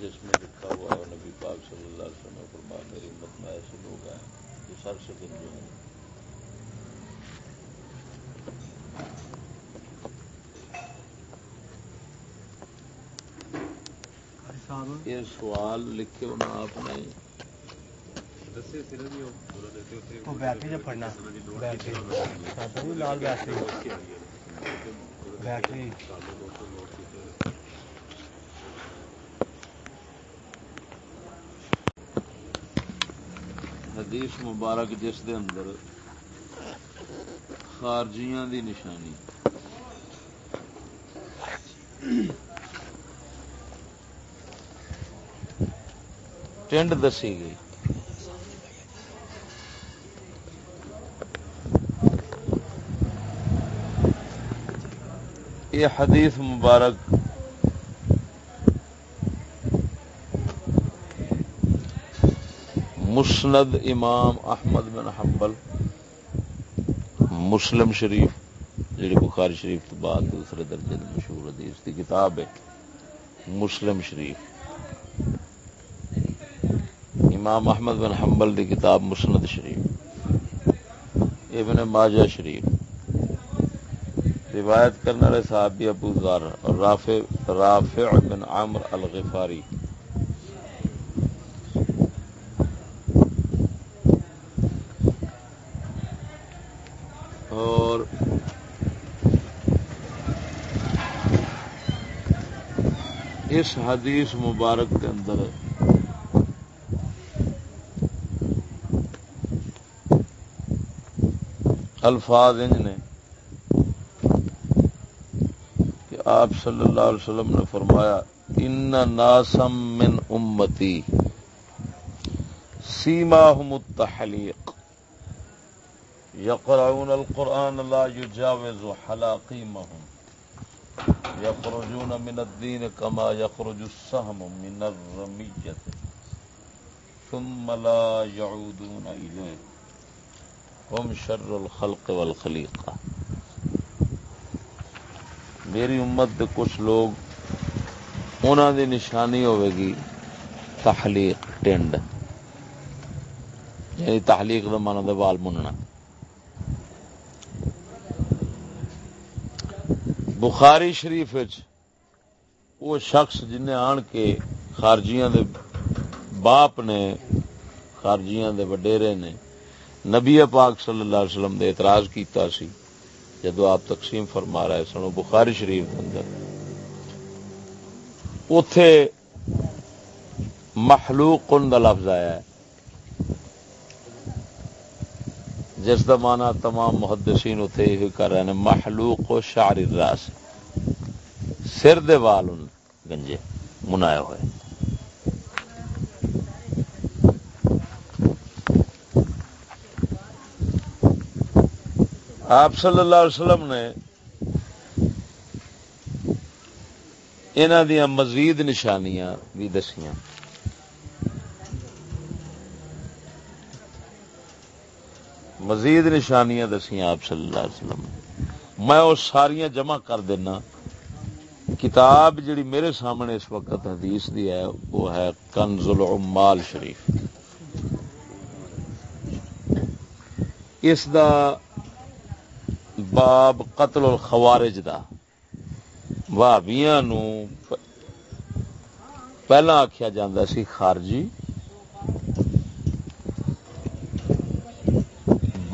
جس میں لکھا ہوا ہے نبی پاک صلی اللہ علیہ وسلم فرما میری امت میں ایسے لوگ ہیں جو سر سے دن جو ہیں۔ یہ سوال لکھے ہونا آپ نے بیٹری جب پڑھنا۔ لال بیٹری حدیث مبارک جس دے اندر خارجیاں دی نشانی۔ ٹینڈ دسی گئی۔ یہ حدیث مبارک مسند امام احمد بن حنبل، مسلم شریف جی بخاری شریف تو بعد دوسرے درجے مشہور حدیث کی کتاب ہے، مسلم شریف۔ امام احمد بن حنبل کی کتاب مسند شریف، ابن ماجہ شریف۔ روایت کرنے والے صحابی ابو ذر اور رافع رافع بن عمر الغفاری اور اس حدیث مبارک کے اندر الفاظ انج نے کہ آپ صلی اللہ علیہ وسلم نے فرمایا، ان ناسم من امتی سیما التحلیق يقرؤون القرآن لا يجاوز حلاقيمهم يخرجون من الدين كما يخرج السهم من الرمية. ثم لا يعودون إليه. هم شر الخلق والخليقة. میری امت دے کچھ لوگ انہوں دی نشانی ہوئے گی تحلیق ٹینڈ یعنی تحلیق دا مانا دا وال مننا بخاری شریف وہ شخص جن آن کے خارجیاں دے باپ نے، خارجیاں دے وڈیرے نے نبی پاک صلی اللہ علیہ وسلم دے اعتراض کیتا سی، جدو آپ تقسیم فرما رہے سنو بخاری شریف اندر۔ اتے محلوق کن کا لفظ آیا ہے۔ جس کا مانا تمام محدثین اتنے یہ کر رہے ہیں، محلوق و شعر راس سر دے وال گنجے منائے ہوئے۔ آپ صلی اللہ علیہ وسلم نے انہوں دیا مزید نشانیاں بھی دسیاں۔ مزید نشانیاں دسیاں آپ صلی اللہ علیہ وسلم۔ میں وہ ساریاں جمع کر دینا۔ کتاب جڑی میرے سامنے اس وقت حدیث دی ہے، وہ ہے کنز العمال شریف۔ اس دا باب قتل الخوارج دا۔ بھابیاں نو پہلا آخیا جاندہ سی خارجی۔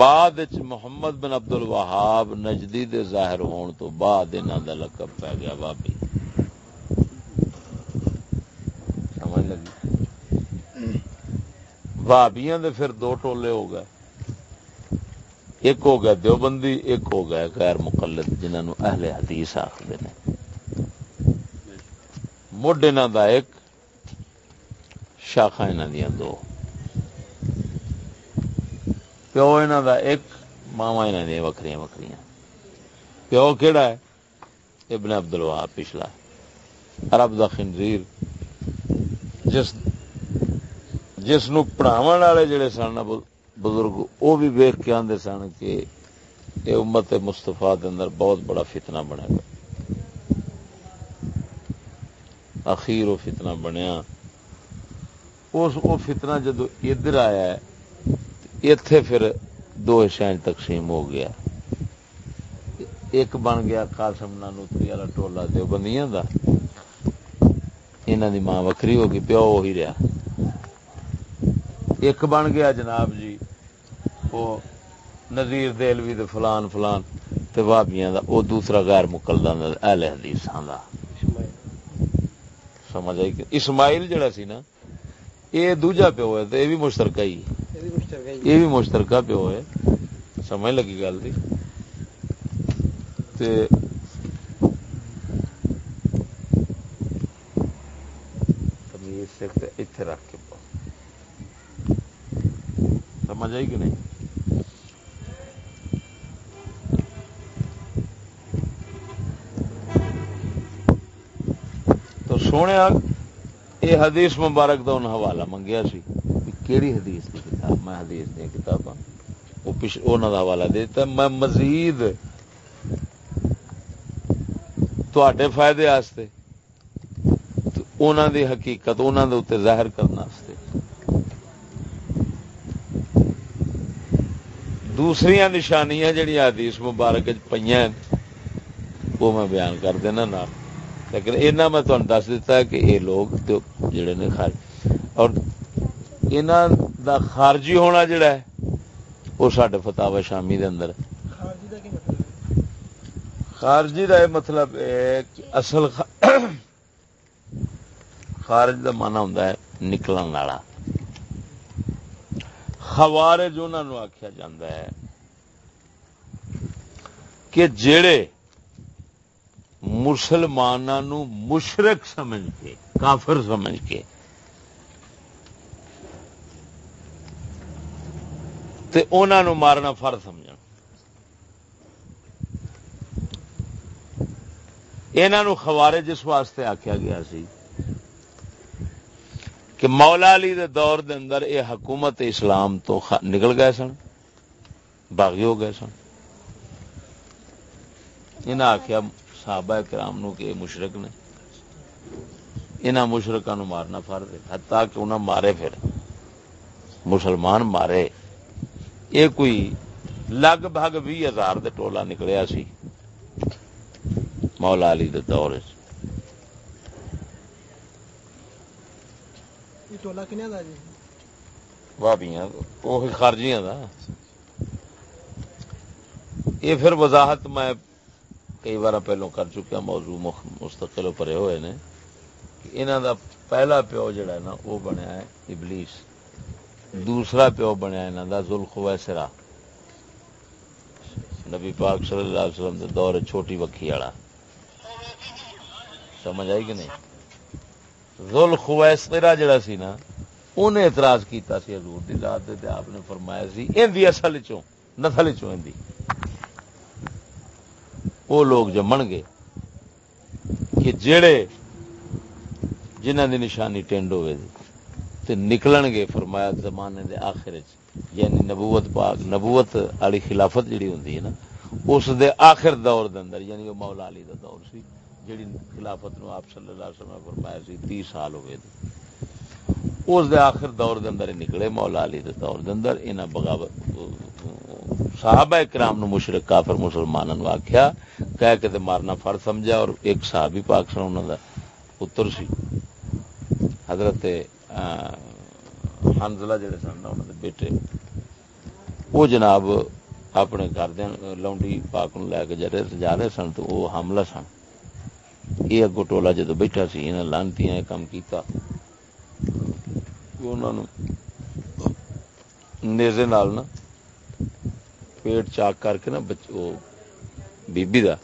بعد محمد بن عبد الوہاب نجدی دے ظاہر ہون تو بعد انہوں دا لقب پہ گیا بابی۔ سمجھ لگی؟ بابیاں دے پھر دو ٹولے ہو گئے۔ ایک ہو گیا دیوبندی، ایک ہو گیا غیر مقلد جنہوں اہل حدیث آخر نے۔ مڈ انہوں دا ایک شاخا انہوں دیا دو۔ پیو انہوں دا ایک ماوا انہوں دیا وکری وکری پیو کہڑا ہے؟ ابن عبد الوہاب پچھلا۔ عرب دا خنزیر۔ جس جس نو پڑھاو والے جڑے سن بزرگ وہ بھی ویخ کے آدھے سن کہ یہ امت مستفا اندر بہت بڑا فتنہ بنے گا اخیر وہ فتنہ بنیا۔ اس، وہ فتنہ جدو ادھر آیا ہے اتے پھر دو حصے تقسیم ہو گیا۔ ایک بن گیا قاسم نانوتری والا ٹولا دو بندیاں دا۔ انہوں دی ماں وکری ہو گئی پیو وہی رہا۔ ایک بن گیا جناب جی وہ نظیر دلوی دے فلان فلان تے بابیاں دا او دوسرا غیر مقلدہ اہل حدیثاں دا۔ سمجھ آئی کہ اسماعیل جڑا سی نا اے دوجا پیو ہے تے اے بھی مشترکہ ہی۔ یہ بھی مشترکہ پیو ہے۔ سمجھ لگی گل دی۔ تے اتنے رکھ کے سمجھ آئی کہ نہیں؟ تو سونے یہ حدیث مبارک کا انہیں حوالہ منگیا سی کیڑی حدیث کی کتاب میں حدیث دیا کتاباں وہ پچھ انہوں کا حوالہ دیتا میں مزید تے فائدے آستے انہوں دی حقیقت انہوں دے اتنے ظاہر کرنا کرنے دوسری نشانیاں جہیا حدیث مبارک پہ وہ میں بیان کر دینا نا لیکن اینا میں تمہیں دس دیتا ہے کہ یہ لوگ جڑے نے خارج اور اینا دا خارجی ہونا جڑا ہے وہ سڈے فتح شامی دے اندر خارجی دا یہ مطلب ہے کہ اصل خارج دا مانا ہوں نکلن والا۔ خوارج انہوں آخیا جا ہے کہ جڑے مسلمانوں مشرق سمجھ کے کافر سمجھ کے۔ تے انہوں مارنا فر سمجھ انہوں خوارے جس واسطے آخیا گیا سی کہ مولا علی دے دور دے اندر اے حکومت اسلام تو خ... نکل گئے سن، باغی ہو گئے سن۔ انہیں آخیا صحابہ کرام نو کہ مشرق نے۔ انہوں مشرقہ نو مارنا فرد ہے حتیٰ کہ انہوں مارے پھر۔ مسلمان مارے۔ یہ کوئی لگ بھگ بھی ہزار دے ٹولا نکلیا سی۔ مولا علی دے دور سے بابیاں وہ خارجیاں دا۔ یہ پھر وضاحت میں کئی بار پہلو کر چکا موضوع مستقل پرے ہوئے نے۔ انہوں دا پہلا پیو جڑا ہے نا، وہ بنیا ہے ابلیس۔ دوسرا پیو بنیا انہوں دا ذوالخویسرا نبی پاک صلی اللہ علیہ وسلم دے دور چھوٹی وکھی والا۔ سمجھ آئی کہ نہیں؟ ذل خویسرا جڑا سی نا انہیں اعتراض کیتا سی حضور دی، ذات تے آپ نے فرمایا سی، ان دی اصل چوں، نسل چوں ان دی۔ وہ لوگ جمن گے کہ جڑے جنہ دی نشانی ٹینڈ ہوئے دی، تے نکلن گے فرمایا زمانے دے آخر چ۔ یعنی نبوت پاک، نبوت والی خلافت جڑی ہوندی ہے نا، اس دے آخر دور دے اندر یعنی وہ مولا علی دا دور سی، جڑی خلافت نو آپ صلی اللہ علیہ وسلم فرمایا سی 30 سال ہوئے تھے اس دے آخر دور دے اندر نکلے مولا علی دے دور دے اندر۔ انہاں بغاوت، صحابہ کرام نو مشرک کافر مسلمانوں نو آکھیا، کہہ کے تے مارنا فرض سمجھا، اور ایک صحابی پاک سن، انہاں دا پتر سی۔ حضرت حنزلہ جڑے سن انہاں دے بیٹے، وہ جناب اپنے گھر دے لونڈی پاک نو لے کے جڑے جا رہے سن تو وہ حملہ سن۔ یہ اگو ٹولا جدو بیٹھا سی انہیں لانتی کام کیتا۔ نیزے نال نا پیٹ چاک کر کے نا بی بی دا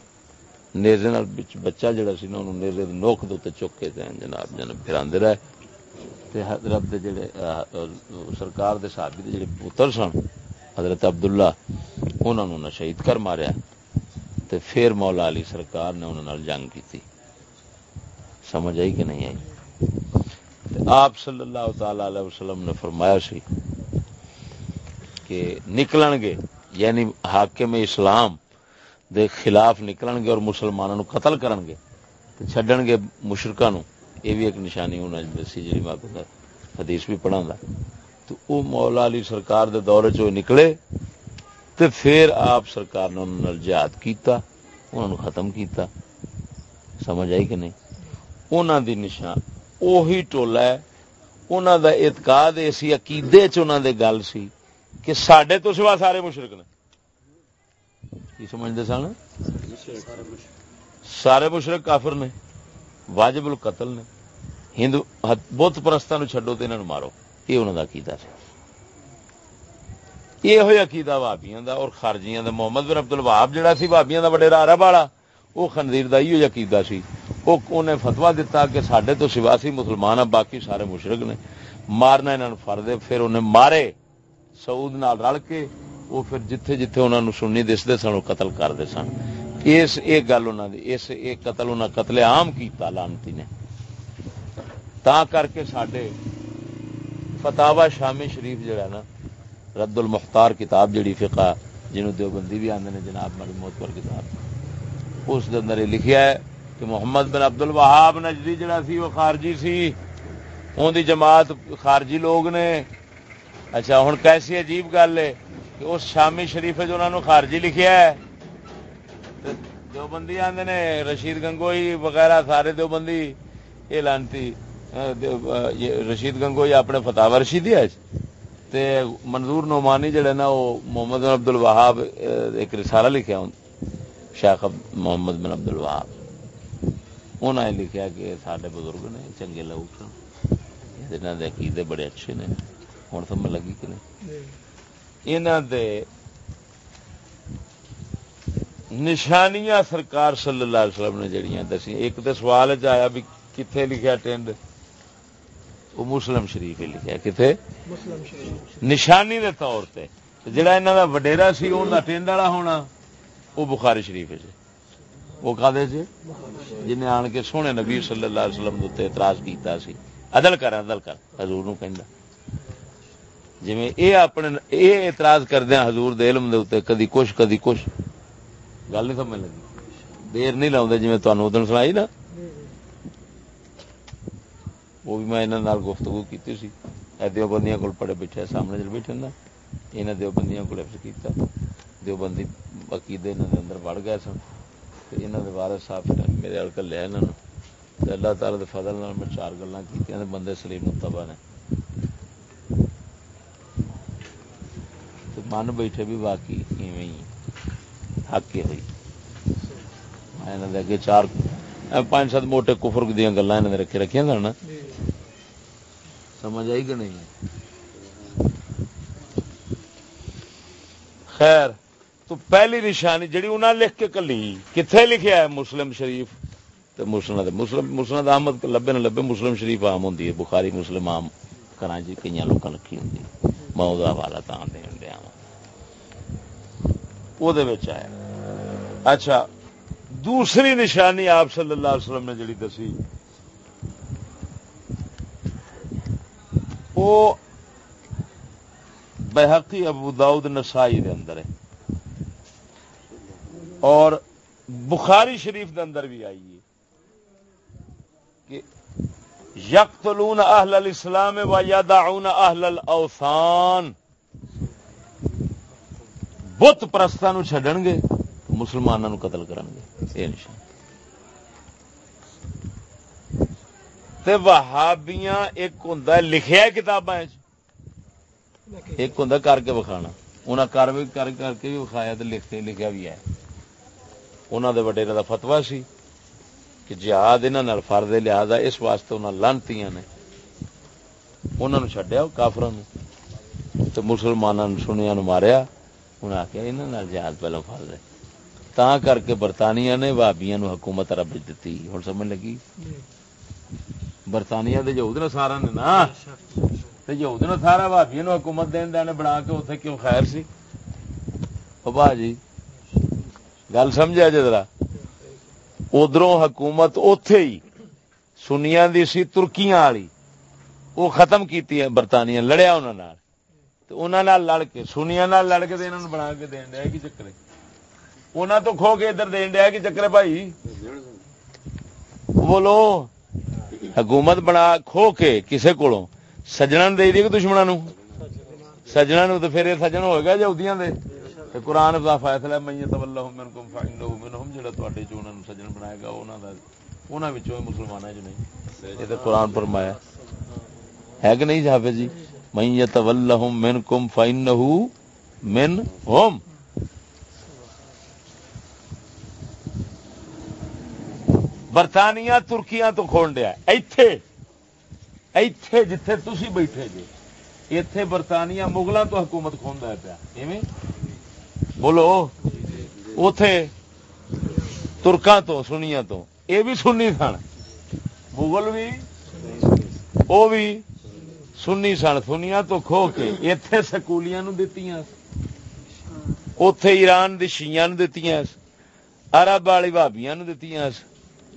نیزے نال بچہ جڑا سی نا، انہوں نیزے دے نوک دے چک کے جناب جناب پھراندے رہے۔ تے حضرت دے جڑے سرکار دے صحابی دے جڑے پتر سن، حضرت عبداللہ انہوں نے شہید کر ماریا تے پھر مولا علی سرکار نے انہوں نے جنگ کی تھی سمجھ آئی کہ نہیں آئی؟ تے آپ صلی اللہ تعالی علیہ وسلم نے فرمایا سی کہ نکلن گے یعنی حاکم اسلام دے خلاف نکلن گے اور مسلمانوں نو قتل کرن گے چھڈن گے مشرکا نو یہ بھی ایک نشانی ہونا دسی جی میں حدیث بھی پڑھا تو وہ مولا علی سرکار دے دور چ نکلے، تے پھر آپ سرکار نے انہوں نے جہاد کیتا، انہوں نے ختم کیتا۔ سمجھ آئی کہ نہیں؟ انہوں دی نشان اوہی ٹولا ہے۔ انہوں دا اعتقاد ایسی عقیدے چ انہوں دے گل سی کہ سڈے تو سوا سارے مشرق نے۔ کی سمجھتے سن؟ سارے مشرق کافر نے۔ واجب القتل نے ہندو بت پرستوں چڈو تو انہوں مارو یہ انہوں کا عقیدہ سی یہ ہوئی عقیدہ بابیاں دا اور خارجیاں دا محمد بن عبد الوہاب جڑا سی بابیاں دا بڑے رارا بالا وہ خنزیر دا ہی عقیدہ سی وہ انہیں فتوا دیتا کہ سڈے تو سوا سی مسلمان آ باقی سارے مشرق نے مارنا انہوں فرد پھر انہیں مارے سعود نال رل کے وہ پھر جتھے جتھے انہوں نے سننی دستے سن وہ قتل کرتے سن اس ایک گل انہوں نے اس ایک قتل انہوں نے قتل عام کیتا لانتی نے۔ تا کر کے سڈے فتوا شامی شریف جڑا نا، رد المختار کتاب جڑی فقہ، جنہوں دیوبندی بھی آدھے جناب مالی موت پر کتاب۔ اس اندر یہ لکھیا ہے کہ محمد بن عبد الوہاب نجدی جڑا سی، وہ خارجی سی۔ ان دی جماعت خارجی لوگ نے۔ اچھا ہوں کیسی عجیب گل ہے کہ اس شامی شریف جو انہوں نے خارجی لکھیا ہے۔ دیوبندی آدھے نے رشید گنگوئی وغیرہ سارے دیوبندی یہ لانتی رشید گنگوئی اپنے فتح رشیدی ہے تے منظور نعمانی جڑے نا وہ محمد بن عبد الوہاب ایک رسالہ لکھا شیخ محمد بن عبد الوہاب انہوں نے کہ سارے بزرگ نے چنگے لوگ سن دے عقیدے بڑے اچھے نے ہوں سمجھ لگی کہ نہیں دے نشانیاں سرکار صلی اللہ علیہ وسلم نے جڑیاں دسی ایک تو سوال چیا بھی کتنے لکھا ٹینڈ؟ وہ مسلم شریف ہی لکھا کتنے نشانی دے طور پہ جڑا انہوں کا وڈیرا سی ان کا ٹینڈ والا ہونا وہ بخاری شریف وہ کدے سے جنہیں آن کے سونے نبی صلی اللہ علیہ وسلم اعتراض کیتا سی۔ عدل کر عدل کر۔ حضور نو کہندا۔ جی اے اپنے اے اعتراض کردے حضور دے علم دے اوتے کدی کچھ کدی کچھ۔ گل نہیں سمجھ لگی دیر نہیں لاؤندے جویں تانوں ادن سنائی نا وہ بھی میں انہاں گفتگو کیتی سی اے دیوبندیاں کول پڑے بیٹھے سامنے جڑ بیٹھے نا انہاں دیوبندیاں کول حفظ کیتا دیوبندی عقیدے انہاں دے اندر بڑھ گئے سن تے انہاں دے وارث صاحب نے میرے ال کر لیا انہاں تے اللہ تعالی دے فضل نال میں چار گلاں کیتیاں بندے سلیم متبا نے من بیٹھے بھی واقعی ایویں ہی حق ہوئی۔ میں چار پانچ سات موٹے کفر دیا گلا رکھے رکھیا نا۔ سمجھ آئی کہ نہیں؟ خیر تو پہلی نشانی جڑی انہیں لکھ کے کلی کتنے لکھیا ہے مسلم شریف؟ تو مسلم مسلم مسلم احمد لبے نہ لبے مسلم شریف آم ہوں بخاری مسلم آم کرا جی کئی لکھی ہوں میں وہ حوالہ تاں دین وہ آیا۔ اچھا دوسری نشانی آپ صلی اللہ علیہ وسلم نے جڑی دسی۔ وہ بحقی ابو داؤد نسائی دے اندر ہے۔ اور بخاری شریف دے اندر بھی آئی ہے کہ یقتلون اہل الاسلام و یدعون اہل الاوثان۔ بت پرستان چڈن گے مسلمانوں قتل کرن گے۔ یہ نشان۔ تے وہابیاں، ایک ہوں لکھیا کتاباں ایک ہوں کر کے وکھانا۔ انہیں کر بھی کر کر کے بھی وکھایا تو لکھتے لکھیا بھی ہے۔ انہوں دے وڈیرے دا فتوا سی کہ جہاد انہوں فرد لہذا اس واسطے انہیں لانتی نے۔ انہوں نے چڈیا کافران تو مسلمانوں سنیا ماریا۔ انہیں آخیا یہاں جہاد پہلو فرد ہے۔ تا کر کے برطانیہ نے بابیا نو حکومت رب دیتی ہوں سمجھ لگی؟ برطانیہ دے یہود نے سارا نے نا؟ یہود نے سارا بابیا نو حکومت دین دین بنا کے اتنے کیوں خیر سی؟ با جی گل سمجھا جی ذرا۔ ادھر حکومت اتے ہی سنیا دی سی ترکیاں والی۔ وہ ختم کی برطانیہ، لڑیا انہوں لڑ کے سنیا لڑ کے انہوں بنا کے دین دیا کی چکر انہوں تو کھو کے ادھر دین دیا کی چکر بھائی۔ بولو حکومت بنا کھو کے کسے کو سجنا دے دی کہ دشمنوں سجنا تو پھر یہ سجن ہو گیا جودیاں دے؟ تے قرآن دا فیصلہ میں یتولہ منکم فإنه منهم جڑا تواڈے چ انہاں نوں سجن بنائے گا، انہاں دا، انہاں وچوں مسلماناں جو نہیں؟ یہ تے قرآن فرمایا ہے۔ کہ نہیں صاحب جی؟ میں یتولہم منکم فإنه منهم برطانیہ ترکیاں تو کھون دیا ایتھے ایتھے جتھے تسی بیٹھے جی ایتھے برطانیہ مغلوں تو حکومت کھوندا پیا۔ ایویں؟ بولو۔ اتے ترکا تو سنیا تو۔ یہ بھی سنی سن۔ مغل بھی، وہ بھی۔ سنی سن، سنیا تو کھو کے۔ اتے سکولیاں دتی اتے ایران دی شیاں دتی ارب والی بھابیاں دتی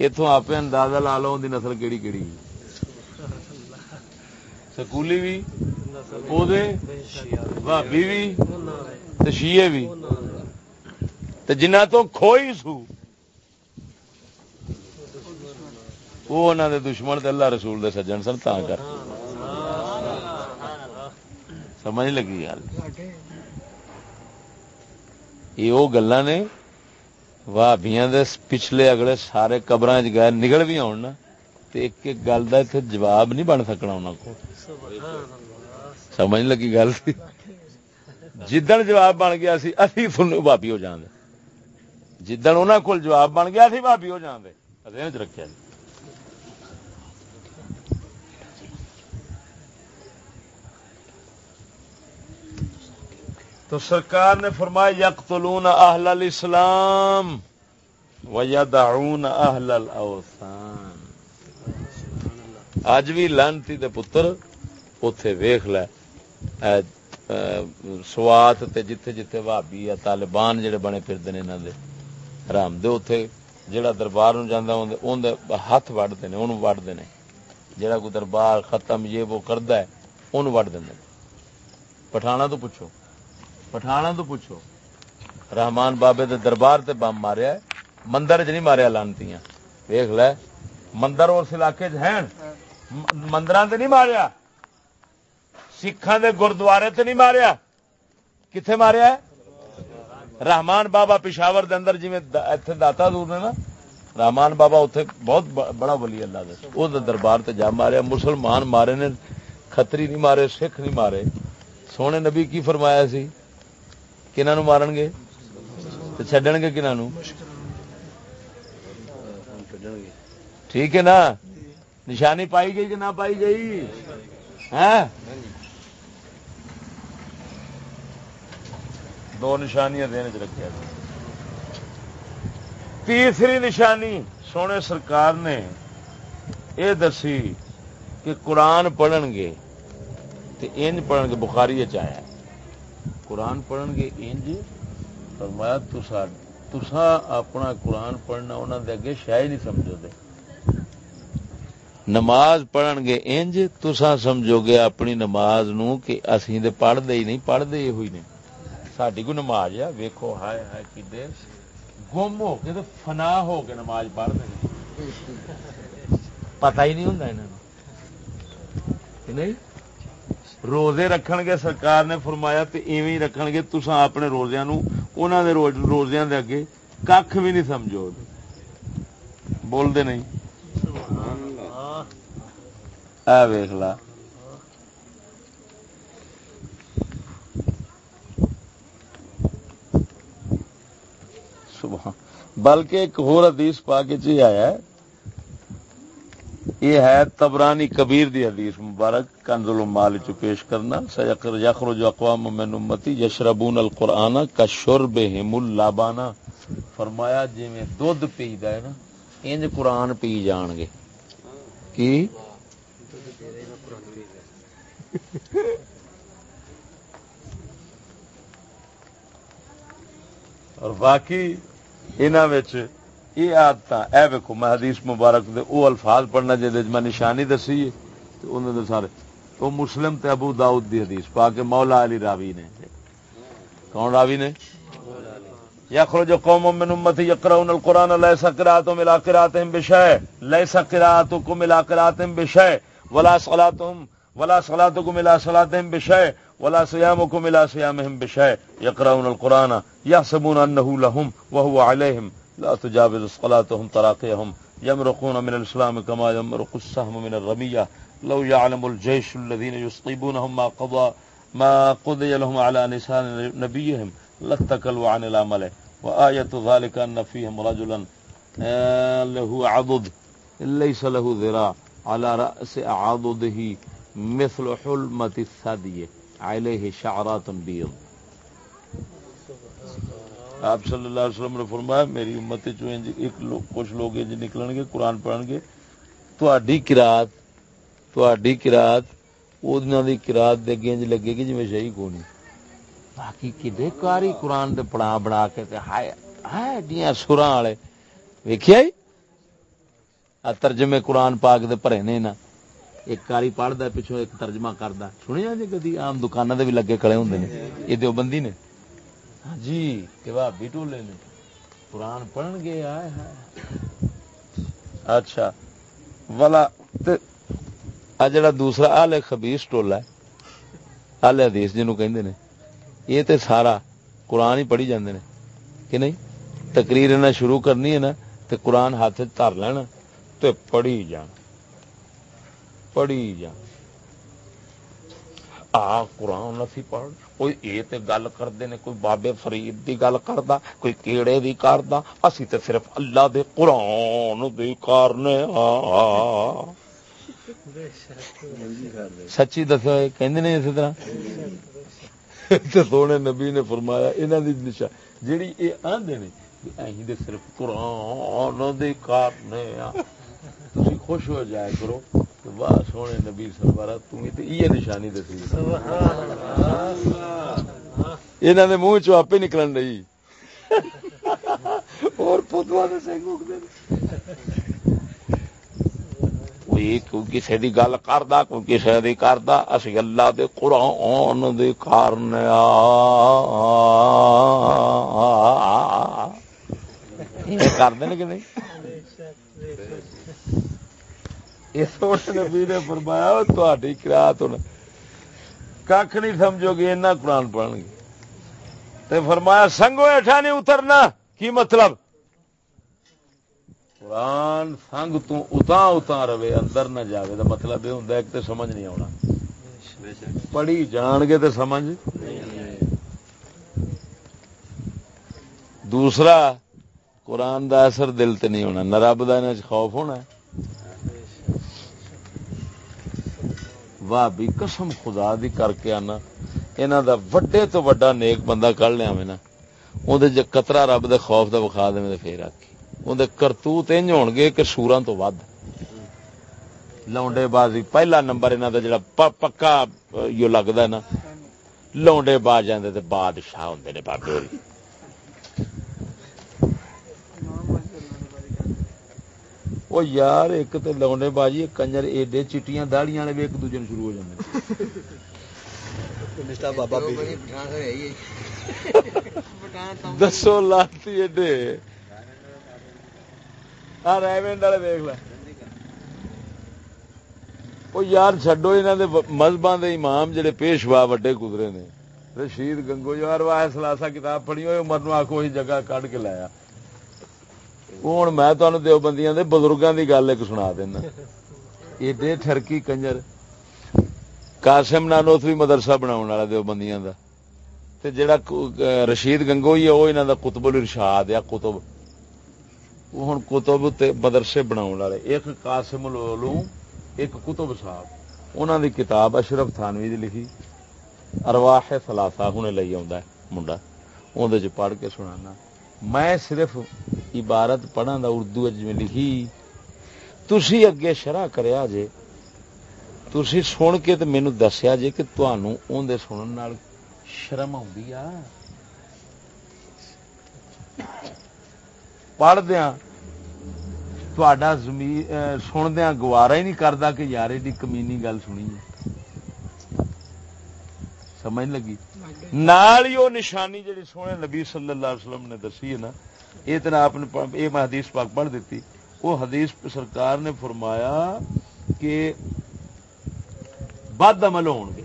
اتوں آپ اندازہ لا لو دی نسل کیڑی کیڑی۔ سکولی بھی بھابی بھی شیے بھی جنہ تو کھوئی سو، وہ انہوں دے دشمن تے اللہ رسول دے سجن سن تا کر۔ سمجھ لگی یار۔ یہ وہ گلا نے بھابیاں دے پچھلے اگلے سارے قبر گئے نکل بھی آن ایک ایک گل کا اتنے جواب نہیں بن سکنا انہوں کو سمجھ لگی گل جدن جواب بن گیا سی، اسی سنو بابی ہو جانے جدن انہوں کو جواب بن گیا سی بابی ہو جانے رکھا جی تو سرکار نے فرمایا، یقتلون اہل الاسلام ویدعون اہل الاوثان۔ اج بھی لانتی دے پتر اتے ویخ لے۔ سوات تے جتھے جتھے بھابی یا طالبان جڑے بنے پھرتے ہیں انہوں دے۔ حرام دے اتے جڑا دربار نو جانا اون دے ہاتھ وڈتے ہیں انہوں وڈتے ہیں جڑا کوئی دربار ختم یہ وہ کردا ہے انہوں وڈ دیں پٹھانا تو پوچھو۔ پٹھانا تو پوچھو۔ رحمان بابے دے دربار تے بم ماریا ہے، مندر چ نہیں ماریا، لانتیاں۔ ویخ لے، مندر اس علاقے ہیں۔ مندر سے نہیں ماریا سکھان دے گردوارے سے نہیں ماریا۔ کتنے ماریا رحمان بابا پشاور دے اندر جی اتنے داتا دور نے نا، رحمان بابا اتنے بہت بڑا ولی اللہ دے۔ وہ دربار تے جا ماریا، مسلمان مارے نے کتری نہیں مارے، سکھ نہیں مارے۔ سونے نبی کی فرمایا سی کنہوں مارن گے چڈن گے کنہوں ٹھیک ہے نا نشانی پائی گئی کہ نہ پائی گئی دو نشانیاں دینے چ رکھا تیسری نشانی سونے سرکار نے یہ دسی کہ قرآن پڑھن گے تو انج پڑھن گے بخاری چیا قرآن پڑھن گے انج جی؟ فرمایا تسا اپنا قرآن پڑھنا انہوں دے اگے شاید نہیں سمجھو دے نماز پڑھن گے انج جی، تسا سمجھو گے اپنی نماز نو کہ اسی دے پڑھ دے ہی نہیں پڑھ دے ہوئی نہیں ساڈی کو نماز ہے، ویکھو، ہائے ہائے کدے گم ہو کے فنا ہو کے نماز پڑھ دے پتہ ہی نہیں ہوندا انہاں نہیں؟ روزے رکھن گے سرکار نے فرمایا تے ایویں رکھن گے تسا اپنے روزیاں نو، انہاں دے روزیاں دے اگے کھ بھی نہیں سمجھو۔ بول دے نہیں ویخ لا۔ بلکہ ایک حدیث پا کے چی آیا ہے۔ یہ ہے تبرانی کبیر دی حدیث مبارک کنزل مال چ پیش کرنا یخرج اقوام من امتی یشربون القرآن کا شربہم اللابانا فرمایا جی میں دودھ پی دا ہے نا، انج قرآن پی جان گے۔ کی؟ اور باقی انہوں یہ آدت اے ویکو میں حدیث مبارک دے، او الفاظ پڑھنا جی میں نشانی دسی انہوں نے سارے۔ وہ مسلم تے ابو داؤد دی حدیث پا کے مولا علی راوی نے۔ کون راوی نے؟ یخرج قوم من امتی یقرؤون القرآن لیسا قراتهم الى قراتهم بشیء لیسا قراتكم الى قراتهم بشیء، ولا صلاتهم ولا صلاتكم الى صلاتهم بشيء ولا صيامكم الى صيامهم بشيء يقرؤون القران يحسبون انه لهم وهو عليهم لا تجاوز صلاتهم تراقيهم، يمرقون من الاسلام كما يمرق السهم من الرميه لو يعلم الجيش الذين يصيبونهم ما قضى، ما قضي لهم على نسان نبيهم، لاتكلوا عن العمل وآية ذلك أن فيهم رجلا له عضد، ليس له ذراع، على رأس عضده مثل حلمت الثدي علیہ شعرات بیض آپ صلی اللہ علیہ وسلم نے فرمایا، میری امت ایک لوگ کچھ لوگ انج نکلن گے، قرآن پڑھن گے تہاڈی قرات تہاڈی قرات اودنا دی قرات دے اگے انج لگے گی جویں شہی کونی۔ باقی کڈے کاری قرآن دے پڑھا بنا کے تے ہائے ہائے ڈیاں سراں والے۔ ویکھیا جی؟ ترجمے قرآن پاک دے پڑھے نے نا۔ ایک کاری پڑھتا پچھو ایک ترجمہ کرتا سنیا جی کدی؟ آم دکانوں بھی لگے کڑے ہوں یہ دیوبندی نے۔ ہاں جی بھابی ٹولے نے قرآن پڑھن گے، آئے اچھا۔ والا جڑا دوسرا آل خبیس ٹولا ہے۔ آل حدیث جنوں کہ یہ تے سارا قرآن ہی پڑھی جاندے نے۔ کہ نہیں؟ تقریر نہ شروع کرنی ہے نا، تے قرآن ہاتھ تر لینا تے پڑھی جانا پڑھی جا آ، قرآن نسی پڑھ۔ کوئی اے تے گل کردے نے کوئی بابے فرید دی گل کردا کوئی کیڑے دی کردا اسی تے صرف اللہ دے قرآن دی کرنے سچی دسو کہندے نے اسی طرح تے سونے نبی نے فرمایا انہاں دی نشا جیڑی اے آندے نے اہیں دے صرف قرآن دے کرنے تسی خوش ہو جائے کرو واہ سونے نبی سربارا تھی تو یہ نشانی دسی یہاں نے منہ چاپے نکلن رہی۔ اور کوئی کسی دی گل کردا کوئی کسی دی کردا؟ اسی اللہ دے قرآن دے کارن کر دیں کہ نہیں؟ نبی نے فرمایا کرات کھ نہیں سمجھو گے اینا قرآن پڑھن گے فرمایا سنگو ایٹھا نہیں اترنا کی مطلب قرآن سنگ تو اتاں اتاں رہے اندر نہ جاوے تو مطلب یہ ہوں ایک تو سمجھ نہیں آنا پڑھی جان گے تو سمجھ دوسرا قرآن دا اثر دل تے نہیں ہونا نہ رب دا خوف ہونا ہے واہ بھی قسم خدا دی کر کے آنا۔ انہاں دا وڈے تو وڈا نیک بندہ کر لیا میں نا۔ اون دے قطرہ رب دے خوف دا بخا دے میں پھر آکھی اون دے کرتوت انج ہون گے کہ سوراں تو ود۔ لونڈے بازی، پہلا نمبر انہاں دا جڑا پکا یو لگدا ہے نا، لونڈے باز جاندے تے بادشاہ ہوندے نے بابے وہ یار ایک تو لونے باجی کنجر ایڈے چٹیاں داڑیاں والے ایک دوجے شروع ہو جاتے دسو لاتی ایڈے۔ ریمنڈ والے دیکھ لے۔ وہ یار چڈو یہاں دے مذہباں دے امام جڑے پیشوا وڈے گزرے نے۔ رشید گنگو یار واہ سلاسا کتاب پڑھی ہوئے مرنو آخو وہی جگہ کھ کے لایا ہوں میں تمہیں دیوبندیاں دے بزرگاں دی گل ایک سنا دینا ایڈے ٹھرکی کنجر قاسم نانوتری مدرسہ بنا والا دیوبندیاں دا تے جڑا رشید گنگوئی ہے وہ انہاں دا قطب الارشاد یا قطب وہ ہن کتب تے مدرسے بنا والے ایک قاسم العلوم ایک کتب صاحب انہاں دی کتاب اشرف تھانوی دی لکھی ارواح ثلاثہ ہنے لئی آوندا ہے منڈا اون دے چ پڑھ کے سنانا میں صرف عبارت پڑھا دا اردو میں لکھی۔ تسی اگے شرح کریا جے، تسی سن کے تے مینوں دسیا جے کہ تانوں اون دے سنن شرم آوندی آ۔ پڑھ دیاں تہاڈا زمین سندیاں گوارا ہی نہیں کردا کہ یار ایڈی کمینی گل سنی ہے۔ سمجھ لگی؟ نال ہی وہ نشانی جڑی سونے نبی صلی اللہ علیہ وسلم نے دسی ہے نا، یہ تو آپ نے یہ میں حدیث پاک پڑھ دیتی۔ وہ حدیث سرکار نے فرمایا کہ بد عمل ہون گے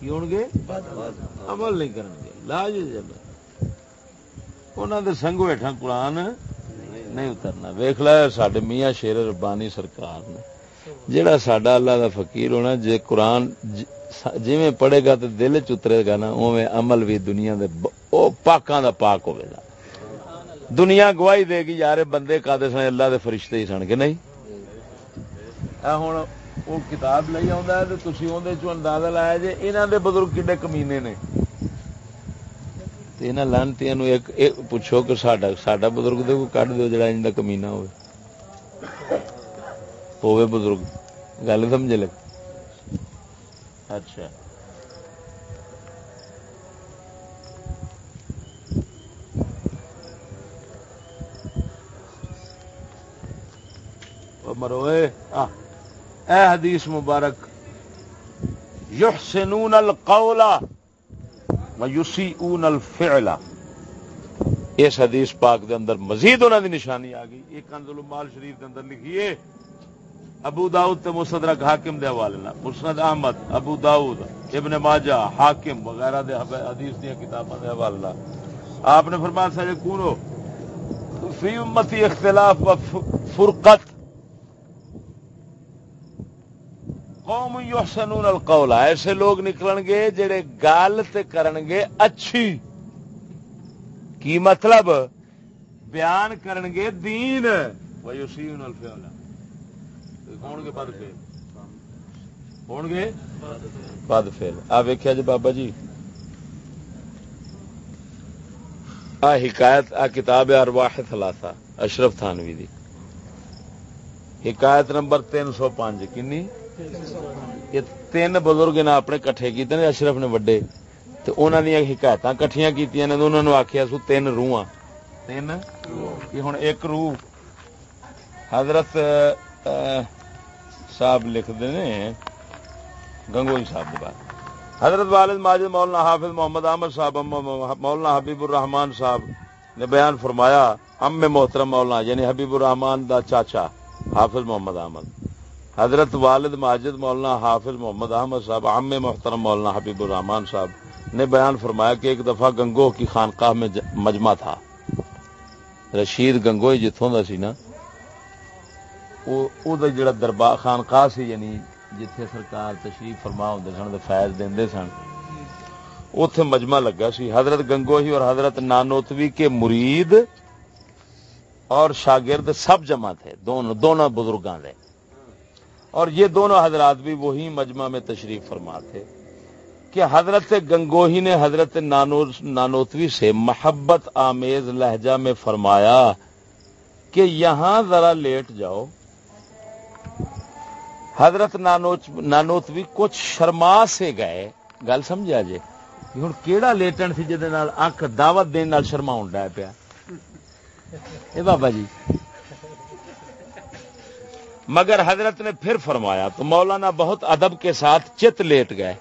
کی ہون گے عمل نہیں کرن گے لاج انہوں دے سنگو ہیٹھا قرآن نہیں اترنا۔ ویخ لا سڈے میاں شیر ربانی سرکار نے جہاں سڈا اللہ دا فقیر ہونا، جے قرآن جی پڑھے گا تو دل چترے گا نا اوے عمل بھی دنیا دے او پاکاں دا پاک ہوئے گا۔ دنیا گواہی دے گی یار بندے کا سن اللہ دے فرشتے ہی سن کے نہیں؟ ہوں وہ کتاب لے آ تھی اندازہ لایا جی انہوں دے بزرگ کڈے کمینے نے۔ لانتی پوچھو کہ ساڈا بزرگ دے کو کڈ دو جڑا ان کمینا ہوئے ہوئے بزرگ۔ گل سمجھ لگ اچھا۔ مروئے اے حدیث مبارک، یحسنون القول ویسیئون الفعل۔ اس حدیث پاک دے اندر مزید انہاں دی نشانی آ گئی۔ ایک کنز المال شریف دے اندر لکھیے ابو داؤد تے مصدرک حاکم دے حوالے نال، مسند احمد، ابو داؤد، ابن ماجہ، حاکم وغیرہ دے حدیث دی کتاباں دے حوالے نال۔ آپ نے فرمایا سارے کونو، فی امتی اختلاف و فرقت۔ قوم یحسنون القول۔ ایسے لوگ نکلن گے جڑے گال تے کرن گے اچھی۔ کی مطلب؟ بیان کرن گے دین۔ ویسیون الفعل۔ ہون گے بد فیل ہون گے بد فیل آ ویکھیا جی بابا جی آ حکایت آ کتاب ارواح ثلاثہ اشرف تھانوی دی حکایت نمبر تین سو پانچ کنی یہ تین بزرگ نے اپنے کٹھے کیتے نے اشرف نے وڈے تو انہوں نے حکایت کٹھیاں کی انہوں نے آخیا سو تین روح تین یہ ہوں ایک روح حضرت صاحب لکھتے ہیں گنگوئی صاحب کے بعد حضرت والد ماجد مولانا حافظ محمد احمد صاحب مولانا حبیب الرحمان صاحب نے بیان فرمایا، ام محترم مولانا یعنی حبیب الرحمان دا چاچا حافظ محمد احمد۔ حضرت والد ماجد مولانا حافظ محمد احمد صاحب عام محترم مولانا حبیب الرحمان صاحب نے بیان فرمایا کہ ایک دفعہ گنگو کی خانقاہ میں مجمع تھا۔ رشید گنگو جتوں کا سی نا جڑا دربار خانقاہ سی یعنی جتھے سرکار تشریف فرما ہوں سن فیض دے سن اتے مجمع لگا سی۔ حضرت گنگوہی اور حضرت نانوتوی کے مرید اور شاگرد سب جمع تھے۔ دونوں دونوں بزرگاں دے۔ اور یہ دونوں حضرات بھی وہی مجمع میں تشریف فرما تھے کہ حضرت گنگوہی نے حضرت نانو نانوتوی سے محبت آمیز لہجہ میں فرمایا کہ یہاں ذرا لیٹ جاؤ۔ حضرت نانوتوی کچھ شرما سے گئے۔ گل سمجھا جی؟ ہوں کہڑا لیٹن سی جہد اک دعوت دن شرما ڈا پیا؟ اے بابا جی۔ مگر حضرت نے پھر فرمایا تو مولانا بہت ادب کے ساتھ چت لیٹ گئے۔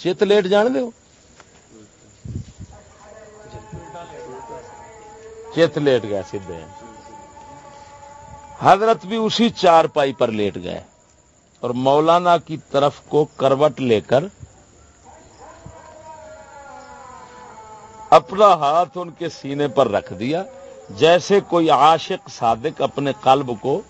چت لیٹ جان دو چت لیٹ گئے سیدھے۔ حضرت بھی اسی چار پائی پر لیٹ گئے اور مولانا کی طرف کو کروٹ لے کر اپنا ہاتھ ان کے سینے پر رکھ دیا، جیسے کوئی عاشق صادق اپنے قلب کو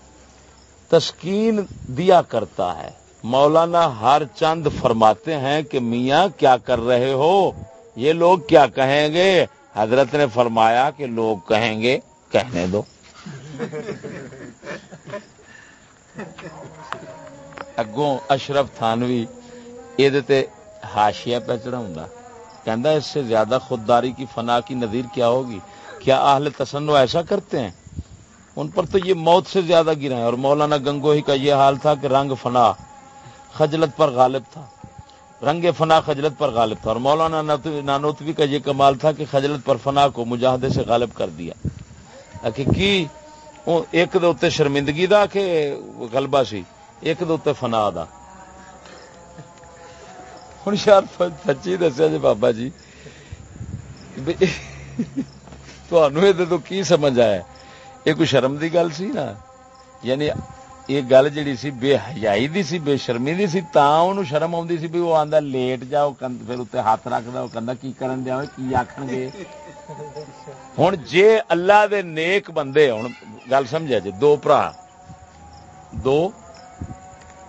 تسکین دیا کرتا ہے۔ مولانا ہر چند فرماتے ہیں کہ میاں کیا کر رہے ہو؟ یہ لوگ کیا کہیں گے؟ حضرت نے فرمایا کہ لوگ کہیں گے، کہنے دو۔ اگوں اشرف تھانوی یہ ہاشیا پہ چڑھا کہ اس سے زیادہ خودداری کی فنا کی نظیر کیا ہوگی کیا اہل تسنو ایسا کرتے ہیں ان پر تو یہ موت سے زیادہ گرا ہے اور مولانا گنگوہی کا یہ حال تھا کہ رنگ فنا خجلت پر غالب تھا رنگ فنا خجلت پر غالب تھا اور مولانا نانوتوی کا یہ کمال تھا کہ خجلت پر فنا کو مجاہدے سے غالب کر دیا کہ کی ایک دے شرمندگی دا کہ غلبہ سی ایک دے فنا دا ہوں شاید سچی دسیا جی بابا جی تو کی سمجھ آیا یہ کوئی شرم دی گل سی نا یعنی یہ گل جڑی سی بے حیائی دی سی بے شرمی دی سی تا انہوں شرم آتی سی بھی وہ آندا لیٹ جاؤ پھر اتنے ہاتھ رکھدا وہ کہندا کی کرن دیا کی آکھن گے ہن جے اللہ دے نیک بندے ہن گل سمجھا جی؟ دو بھرا دو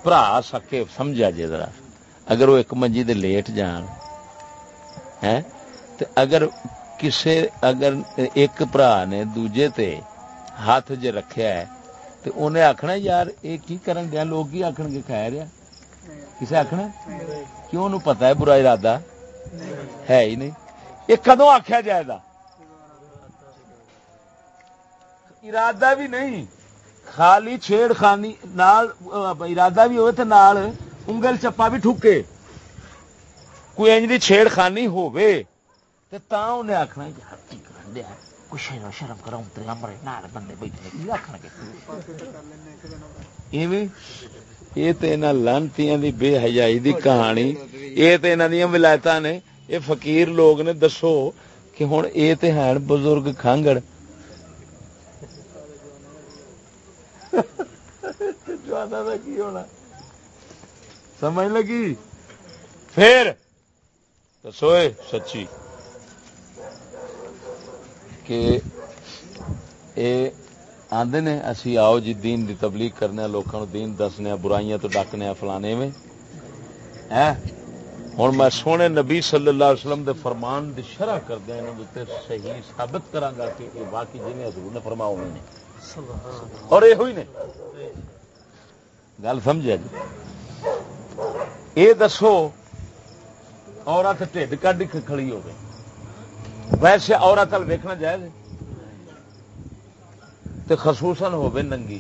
بھرا سکے سمجھا جی ذرا۔ اگر وہ ایک منجی دے لیٹ جان ہے؟ تے اگر کسے اگر ایک بھرا نے دوجے تے ہاتھ جے رکھیا ہے تو انہیں آخنا یار یہ کی کرن دیا لوگ کی آخر گے؟ کھا رہا۔ کسے آخنا کیوں؟ نو پتا ہے برا ارادہ؟ ہے ہی نہیں۔ یہ کدو آخیا جائے گا؟ ارادہ بھی نہیں، خالی چھیڑ خانی نال ارادہ بھی ہوئے تو نال انگل چپا بھی ٹھوکے۔ کوئی انج چھیڑ خانی ہوئے تو تا انہیں آخنا یار کی کرن دیا شرم شرم کرا مرے نال بندے بیٹھے کی آخر گے؟ لانتی بے حجائی دی کہانی، یہ تے تو یہاں ولایت نے، یہ فقیر لوگ نے دسو کہ ہوں یہ تو ہے بزرگ کھانگڑ۔ کی ہونا؟ سمجھ لگی؟ پھر دسوئے سچی۔ کہ اے آندے نے اسی آؤ جی دین دی تبلیغ کرنے لوگوں دین دسنے برائیاں تو ڈکنے فلانے میں۔ ہوں میں سونے نبی صلی اللہ علیہ وسلم دے فرمان دی شرح کر دیا انہوں صحیح ثابت کرا گا کہ یہ باقی جنہیں حضور نے فرما ہوئے نے۔ اور یہ ہوئی نے گل سمجھا جی یہ دسو عورت ٹھڈ کڈ کھڑی ہو گئی ویسے عورت ویکنا جائے تو خصوصاً ننگی۔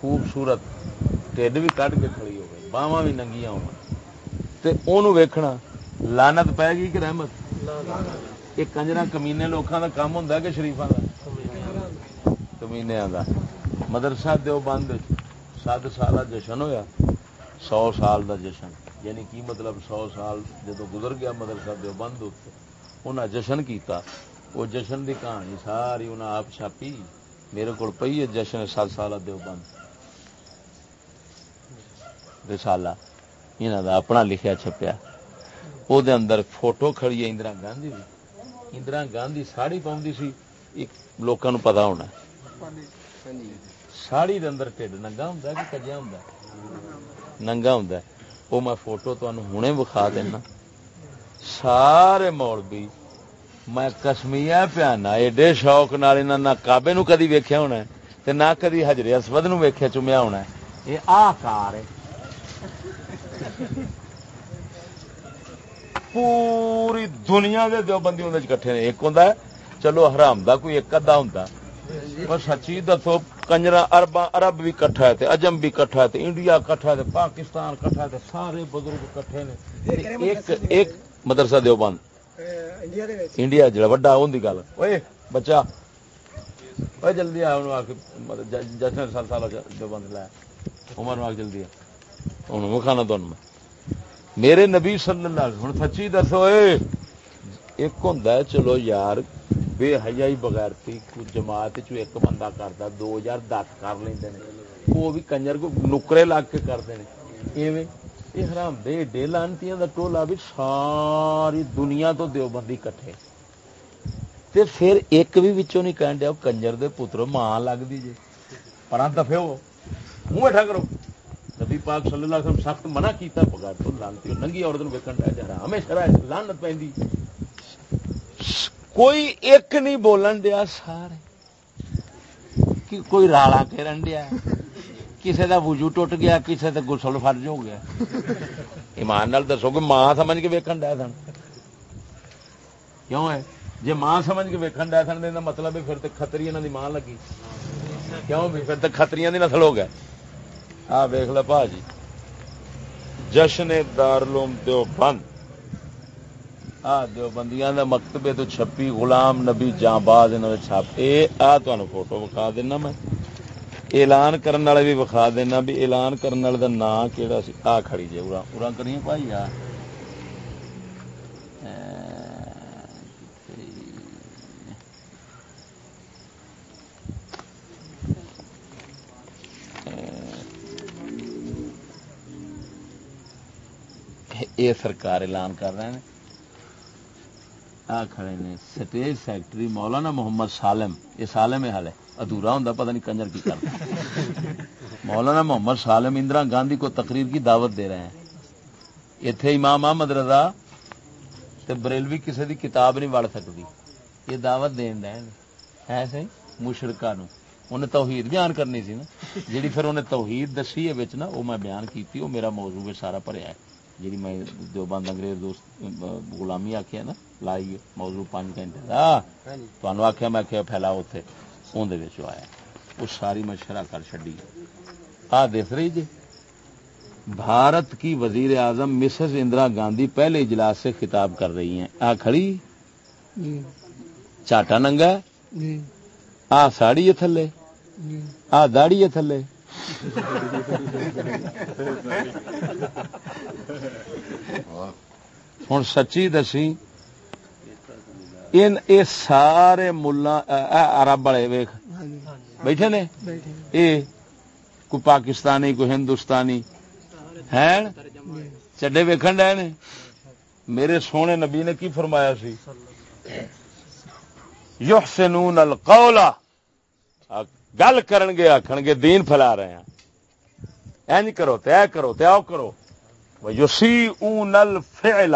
خوبصورت ٹھڈ بھی کھ کے کھڑی ہوگی باہواں بھی ننگیاں ہو ویکھنا لانت پائے گی کہ رحمت؟ یہ کنجرا کمینے لوگوں کا کام ہوں کہ شریفا کا کمینیا کا مدرسہ دیو بند سات سال کا جشن ہویا۔ سو سال کا جشن۔ یعنی کی مطلب سو سال جدو گزر گیا مدرسہ دیو بند انہیں جشن کیتا۔ وہ جشن دی کہانی ساری انہیں آپ چھاپی۔ میرے کو پی ہے جشن سات سال دیو بند۔ رسالہ۔ انہوں دا اپنا لکھیا چھپیا۔ وہ اندر فوٹو کھڑی ہے اندرا گاندھی دی۔ اندرا گاندھی ساڑی پاؤں سی۔ لوگوں پتا ہونا۔ ساڑی دے اندر ٹھڈ ننگا ہوں کہ کجیا ہوں ننگا ہوں وہ میں فوٹو تمہیں ہوں بخا دینا سارے مولوی میں کسمیا پیانا ایڈے شوق نال نہ کابے نو کدی ویکھیا ہونا تے نہ کدی حجر اسود نو ویکھیا چومیا ہونا یہ آ کار ہے پوری دنیا دے دو بندی اندر کٹھے نے ایک ہوندا ہے چلو حرام دا کوئی ایک ادا ہوندا پر سچی دسو کنجرا ارب ارب بھی کٹھا ہے اجم بھی کٹھا ہے انڈیا کٹھا ہے پاکستان کٹھا ہے سارے بزرگ کٹھے نے۔ ایک ایک مدرسہ دیو بند انڈیا جڑا وڈا گل۔ اوے بچہ۔ اوے جلدی آ آ کے جشن سال سال دیو بند لایا عمر آ۔ جلدی کھانا تو میرے نبی صلی اللہ علیہ وسلم سچی دسو ایک ہوں چلو یار بے حیائی بغیر جماعت ایک بندہ کرتا دو ہزار دس کر لیں وہ بھی کنجر کو نکرے لگ کے کرتے ہیں یہ حرام، دے ڈے لانتی دا ٹولا بھی ساری دنیا تو دیو بندی کٹھے۔ تے پھر ایک بھی وچوں نہیں کہن دیا، کنجر دے پتر ماں لگ دی جی پر دفے ہو منہ بیٹھا کرو۔ نبی پاک صلی اللہ علیہ وسلم سخت منع کیتا، بغیر تو لانتی ننگی عورت نو ویکھن دا جہرا ہمیشہ رہا لعنت پیندی کوئی ایک نہیں بولن دیا، سارے۔ کوئی رالا کہن دیا۔ کسی کا وجو ٹوٹ گیا کسی کا گسل فرج ہو گیا۔ ایمان نال دسو کہ ماں سمجھ کے ویکن ڈے سن۔ کیوں ہے؟ جی ماں سمجھ کے ویکن ڈے سن مطلب ہے پھر تو خطری یہاں کی ماں لگی۔ کیوں؟ بھی پھر تو خطری کی نسل ہو گیا آ ویخ لو پا جی۔ جشن دارلوم دیو بند۔ دیوبندیاں دے مکتبے تو چھپی غلام نبی جاں باز انہاں دے چھاپ اے آ تانوں فوٹو بکھا دینا میں اعلان کرنا والے بھی وکھا دینا بھی اعلان کرن والے دا نام کیڑا سی آ کھڑی جے اوراں اوراں کریے بھائی یار یہ سرکار اعلان کر رہے ہیں آ کھڑے نے، سٹیج سیکٹری مولانا محمد سالم، یہ سالم ہے حال ادھورا ہوں پتہ نہیں کنجر کی کرتا مولانا محمد سالم اندرا گاندھی کو تقریر کی دعوت دے رہے ہیں۔ اتے امام احمد رضا تے بریلوی کسی دی کتاب نہیں وڑ سکتی یہ دعوت دین رہے ہے۔ سی مشرقہ نو انہیں توحید بیان کرنی سی نا۔ جیڑی پھر انہیں توحید دسی ہے نا وہ میں بیان کیتی وہ میرا موضوع سارا بھریا ہے۔ جی میں جو بند انگریز دوست، غلامی آخیا نا لائی موضوع پانچ گھنٹے تمہیں آخیا میں آخیا پھیلا اتنے اندر آیا وہ ساری میں شرح کر چڈی آ دیکھ رہی جی بھارت کی وزیر اعظم مسز اندرا گاندھی پہلے اجلاس سے خطاب کر رہی ہیں آ کھڑی جی۔ چاٹا ننگا جی۔ آ ساڑی ہے تھلے جی۔ آ داڑی ہے تھلے ہوں سچی دسی ان اے سارے ملا عرب والے ویخ بیٹھے نے؟ یہ کوئی پاکستانی، کوئی ہندوستانی۔ ہے چڈے ویکن ڈے نے؟ میرے سونے نبی نے کی فرمایا سی؟ یحسنون القول۔ گل کرن گے آخن گے، دین پھیلا رہے ہیں۔ این کرو تے، اے کرو تے، آؤ کرو۔ یسی اون الفعل۔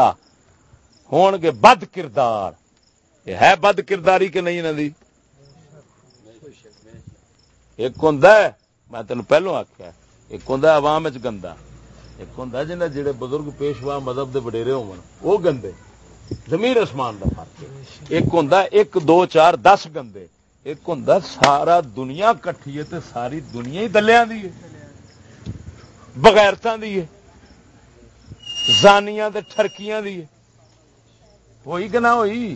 ہون گے بد کردار۔ یہ ہے بد کرداری کہ نہیں ندی ایک ہوں میں تین پہلو آخیا ایک ہوں عوام چ گندا۔ ایک ہوں جنہیں جڑے بزرگ پیشوا مذہب دے وڈیرے ہو گندے۔ زمین آسمان کا فرق ایک ہوں ایک، دو، چار، دس گندے۔ ایک ہوں سارا دنیا کٹھی ہے ساری دنیا ہی دلیا دی بغیرتا دی زانیاں ٹرکیاں دی ہوئی کہ نہ ہوئی؟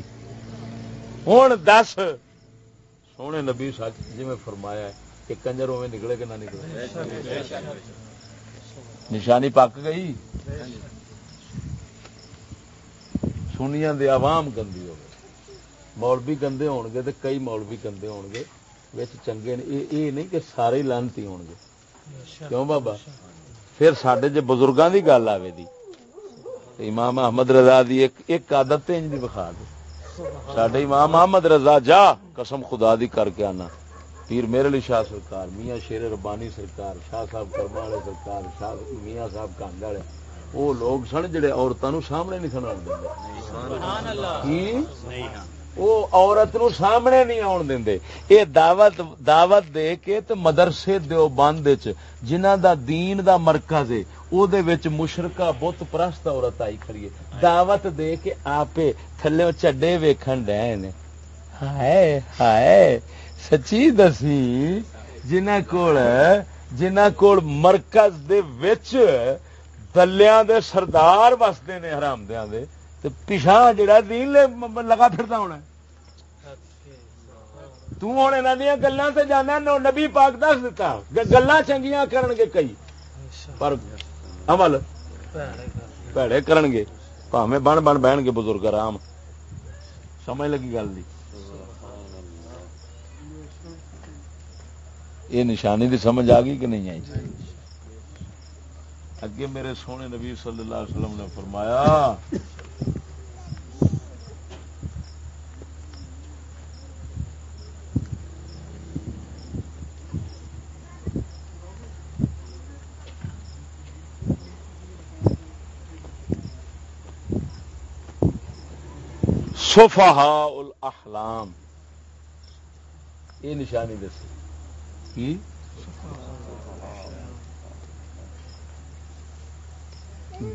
ہوں دس سونے نبی سچ جی فرمایا کہ کنجر اوے نکلے کہ نہ نکلے نشانی پک گئی سنیا دے عوام گندی ہو مولوی گندے ہون گے کئی مولوی گندے ہون گے چنگے یہ نہیں کہ سارے لانتی ہون گے کیوں بابا پھر سڈے جی بزرگوں کی گل آئے دی امام احمد رضا دی ایک ایک عادت انج دی بخا دے سڈے امام احمد رضا جا قسم خدا دی کر کے آنا۔ پیر میرے لیے شاہ سرکار میاں شیر ربانی سرکار شاہ صاحب کرما والے سرکار شاہ میاں صاحب کانڈ والے۔ وہ لوگ سن جڑے عورتوں سامنے نہیں سنا وہ عورت نو سامنے نہیں آن دے یہ دعوت دعوت دے کے تو مدرسے دیو بند جنہ دا دین دا مرکز ہے، او دے وچ مشرکہ بت پرست عورت آئی کھڑی ہے۔ دعوت دے کے آپ تھلے چڈے ویکھن ڈے نے ہائے ہائے، سچی دسی؟ جنہ کول جنہ کول مرکز دے وچ دلیاں دے سردار وستے نے حرام دیاں دے۔ تے جڑا دین لے لگا پھردا ہونا تو ہوں دیا گلاں تے جانا نبی پاک دس دتا گلاں چنگیاں کرن گے کئی۔ پر عمل پیڑے کرن گے۔ پاویں بن بن بہن گے بزرگ، آرام۔ سمجھ لگی گل دی۔ یہ نشانی دی سمجھ آ گئی کہ نہیں آئی؟ اگے میرے سونے نبی صلی اللہ علیہ وسلم نے فرمایا سفہا الاحلام یہ نشانی دسی کی؟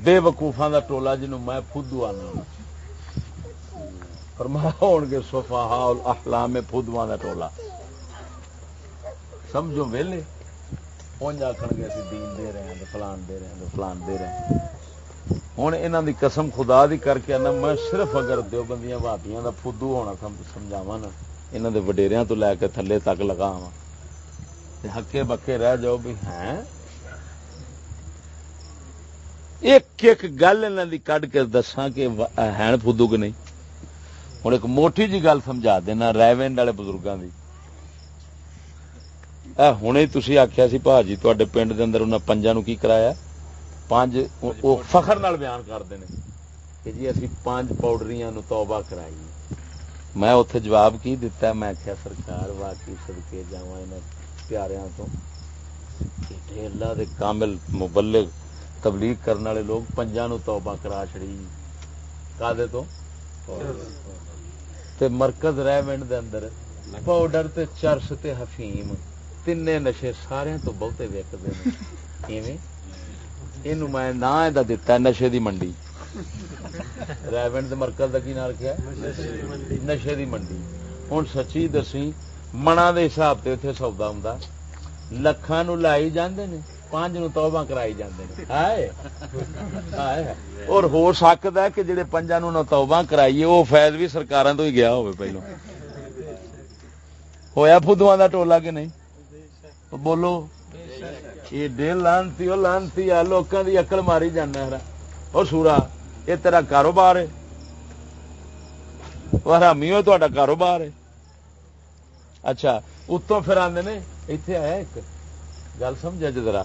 بے وقوفا کا ٹولا جنوں میں فدو آنا. فرمایا ہون گے سوفا ہال احلام فدوا کا ٹولا. سمجھو ویلے؟ پونج آخر گے اسی دین دے رہے ہیں، فلان دے رہے ہیں، فلان دے رہے ہیں. ہوں یہاں دی قسم خدا دی کر کے آنا، میں صرف اگر دو بندیاں بھابیاں کا فدو ہونا سمجھاوا نا یہاں دے وڈیریاں تو لے کے تھلے تک لگا ہکے بکے رہ جاؤ بھی ہیں۔ ایک ایک گل یہاں دی کڈ کے دساں کہ ہے فدو کہ نہیں۔ ہوں ایک موٹی جی گل سمجھا دینا ریونڈ والے بزرگوں کی ہوں تھی آخیا سی پا جی تے پنڈ کے اندر انہیں پنجا نو کی کرایا؟ پانچ وہ فخر نال بیان کرتے ہیں کہ جی اسی پانچ پاؤڈریاں نو توبہ کرائی۔ میں اتے جواب کی دیتا میں کیا سرکار واقعی سڑکے جا پیاریاں تو۔ اللہ دے کامل مبلغ تبلیغ کرنے والے لوگ پنجا نو توبہ کرا چڑی کا تو؟ تے مرکز ریمنڈ دے اندر پاؤڈر تے چرس تے حفیم تین نشے سارے تو بہتے وکتے ہیں یہ میں نہ دتا نشے دی منڈی ریونڈ دے مرکز کا کی نال کیا نشے دی منڈی ہوں سچی دسی منا دے حساب سے اتنے سودا ہوں لکھان نو لائی جاندے نے پانچ نو توبہ کرائی جاندے نے ہائے اور ہو سکتا ہے کہ جڑے پنجا نو توبہ کرائیے وہ فیض بھی سرکاراں تو ہی گیا ہوئے پہلو ہویا فدواں دا ٹولا کہ نہیں بولو یہ لانتی وہ لانتی آ لوگوں کی اکل ماری جانا ہے وہ سورا یہ تیرا کاروبار ہے وہ حرامی ہو تا کاروبار ہے اچھا اتوں پھر آدھے نے اتے آیا ایک گل سمجھا جی ذرا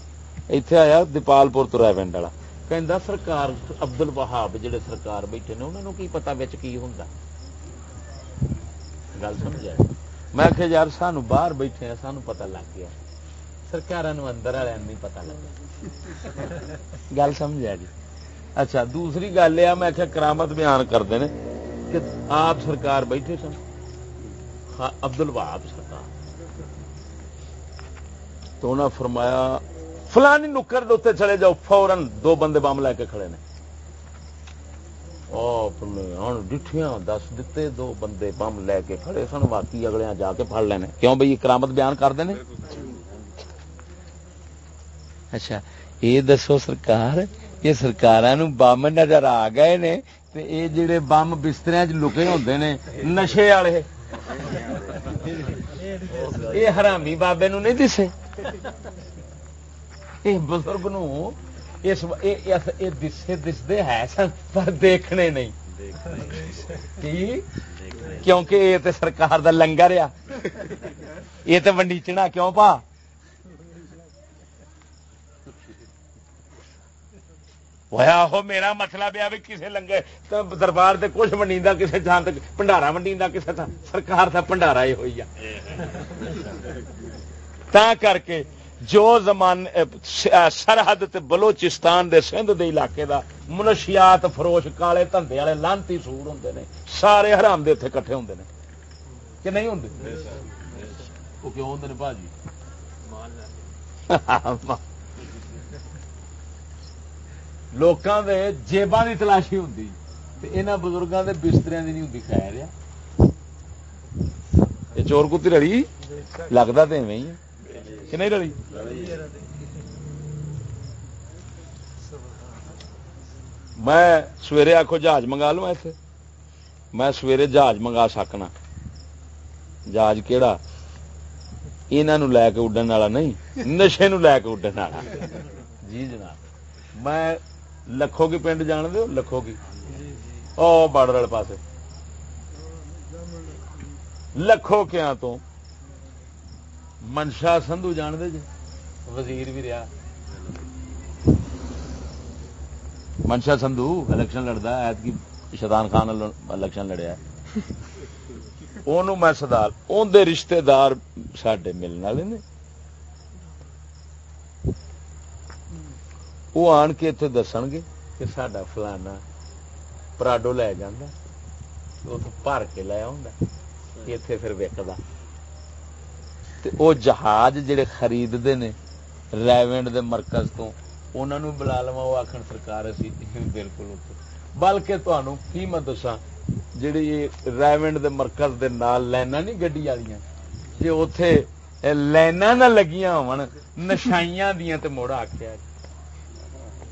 اتے آیا دیپال پور تو ریونڈ والا کہ سرکار ابدل بہاب جہے سرکار بیٹھے نے انہوں کی پتا بچ کی ہوں گل سمجھا میں کہ یار سانو باہر بیٹھے ہیں سانو پتا لگ گیا سرکار اندر والے نہیں پتا لگا گل سمجھا جی اچھا دوسری گل یہ میں کرامت بیان کرتے ہیں کہ آپ سرکار بیٹھے سن ابدل وہاب سرکار تو انہوں نے فرمایا فلانی نکر دے چلے جاؤ فورن دو بندے بم لے کے کھڑے نے ہوں ڈٹھیاں دس دیتے دو بندے بم لے کے کھڑے سن باقی اگلے جا کے پڑ لینے کیوں بھائی کرامت بیان کرتے ہیں اچھا یہ دسو سرکار یہ سرکار بم نظر آ گئے نے یہ جڑے بم بستر لکے ہوتے نے نشے والے یہ حرامی بابے نو نہیں دسے یہ بزرگ نو دسے دستے ہے سن پر دیکھنے نہیں کیونکہ یہ تو سرکار دا لنگر آ یہ تو ونڈیچنا کیوں پا ہو میرا مطلب ہے کسی لنگر دربار سے کچھ منڈی کسی تھان تک بنڈارا منڈی کسی تھان سرکار کا بنڈارا یہ ہوئی تا کر کے جو زمان سرحد تے بلوچستان دے سندھ دے علاقے دا منشیات فروش کالے دھندے والے لانتی سور ہوں نے سارے حرام دے اتنے کٹھے ہوں نے کہ نہیں ہوں وہ کیوں ہوں بھاجی لوکاں دے جیباں دی تلاشی ہوندی۔ تے انہاں بزرگاں دے بستریاں دی نہیں ہوندی خیر یا۔ یہ چور کتی رڑی لگدا تے ایویں ہی کہ نہیں رڑی میں سویرے آخو جہاز منگا لوا اتنے میں سویرے جہاز منگا سکنا جہاز کہڑا یہاں لے کے اڈن والا نہیں نشے نو لے کے اڈن والا۔ جی جناب میں لکھو کی پنڈ جان دو لکھو کی او بارڈر پاس لکھو کیا تو؟ منشا سندھو جان دے جی۔ وزیر بھی رہا۔ منشا سندھو الیکشن لڑتا ہے۔ کی شیطان خان الیکشن لڑیا میں سدار اندر رشتے دار سڈے ملنے والے نے۔ وہ آن کے اتنے دس گے کہ سڈا فلانا پراڈو لے جانا بھر کے لے اتے پھر وکدا وہ جہاز جڑے خریدتے ہیں ریونڈ دے مرکز تو انہوں نے بلا لوا وہ آخر سرکار اسی بالکل بلکہ تمہوں کی میں دسا جی ریونڈ دے مرکز دے نال لینا نہیں گڈی والی جی اتے لائنا نہ لگیاں ہو نشائیاں دیا تو مڑ آخیا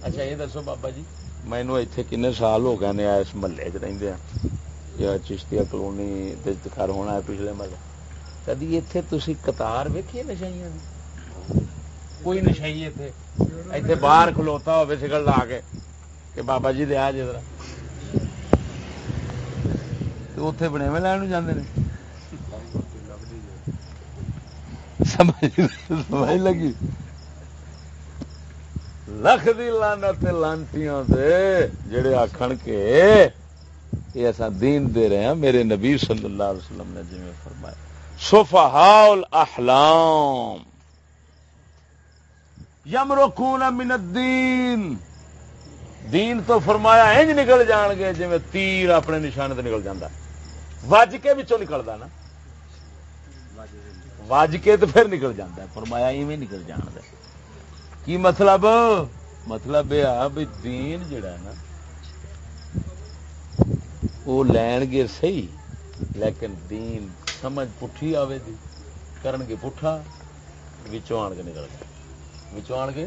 اچھا یہ دسو بابا جی مینو اتنے کن سال ہو گئے اس محلے چ یا چشتیا کلونی گھر ہونا ہے پچھلے محلے کدی اتنے تھی قطار ویکھیے نشائیاں کوئی نشائی اتنے اتنے باہر کھلوتا ہو سگل لا کے کہ بابا جی دیا جی ذرا اتے بنے میں لین جانے سمجھ لگی لکھ دی لانت لانتیاں دے جڑے آخن کے یہ ایسا دین دے رہے ہیں میرے نبی صلی اللہ علیہ وسلم نے جی فرمایا صفحاء الاحلام یمرکون من الدین دین تو فرمایا انج نکل جان گے جی تیر اپنے نشانے نکل جانا وج کے بچوں نکلتا نا وج کے تو پھر نکل جاتا ہے فرمایا ایویں نکل جان دے کی مطلب؟ مطلب یہ بھی دین جڑا نا، وہ لین گے صحیح، لیکن دین سمجھ پٹھی آوے دی کرن گے پٹھا، وچوں آن کے نکل گیا وچوں آن کے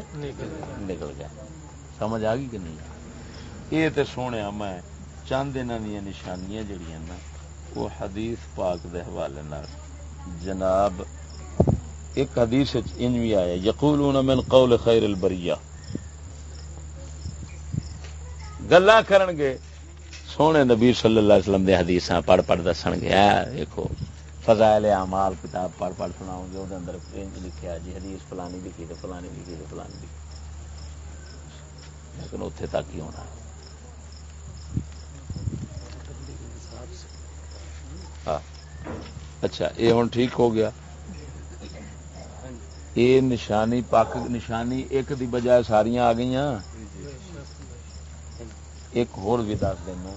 نکل گیا سمجھ آ گئی کہ نہیں؟ یہ تو سونے میں چند انہوں دیا نشانیاں جڑیاں نا، وہ حدیث پاک دے حوالے جناب ایک حدیث انج بھی آیا، یقولون من قول خیر البریہ۔ گلا کرن گے، سونے نبی صلی اللہ علیہ وسلم دے حدیثاں پڑھ پڑھ دسن گے۔ دیکھو، فضائل اعمال کتاب پڑھ پڑھ سناؤ گے وہ اندر انج لکھیا جی حدیث فلانی لکھی تو فلانی لکھی تو فلانی لکھی۔ لیکن اتنے تک ہی ہونا۔ ہاں۔ اچھا یہ ہوں ٹھیک ہو گیا۔ یہ نشانی پاک نشانی، ایک دی بجائے ساریاں آ گئی ایک ہور بھی دس دینا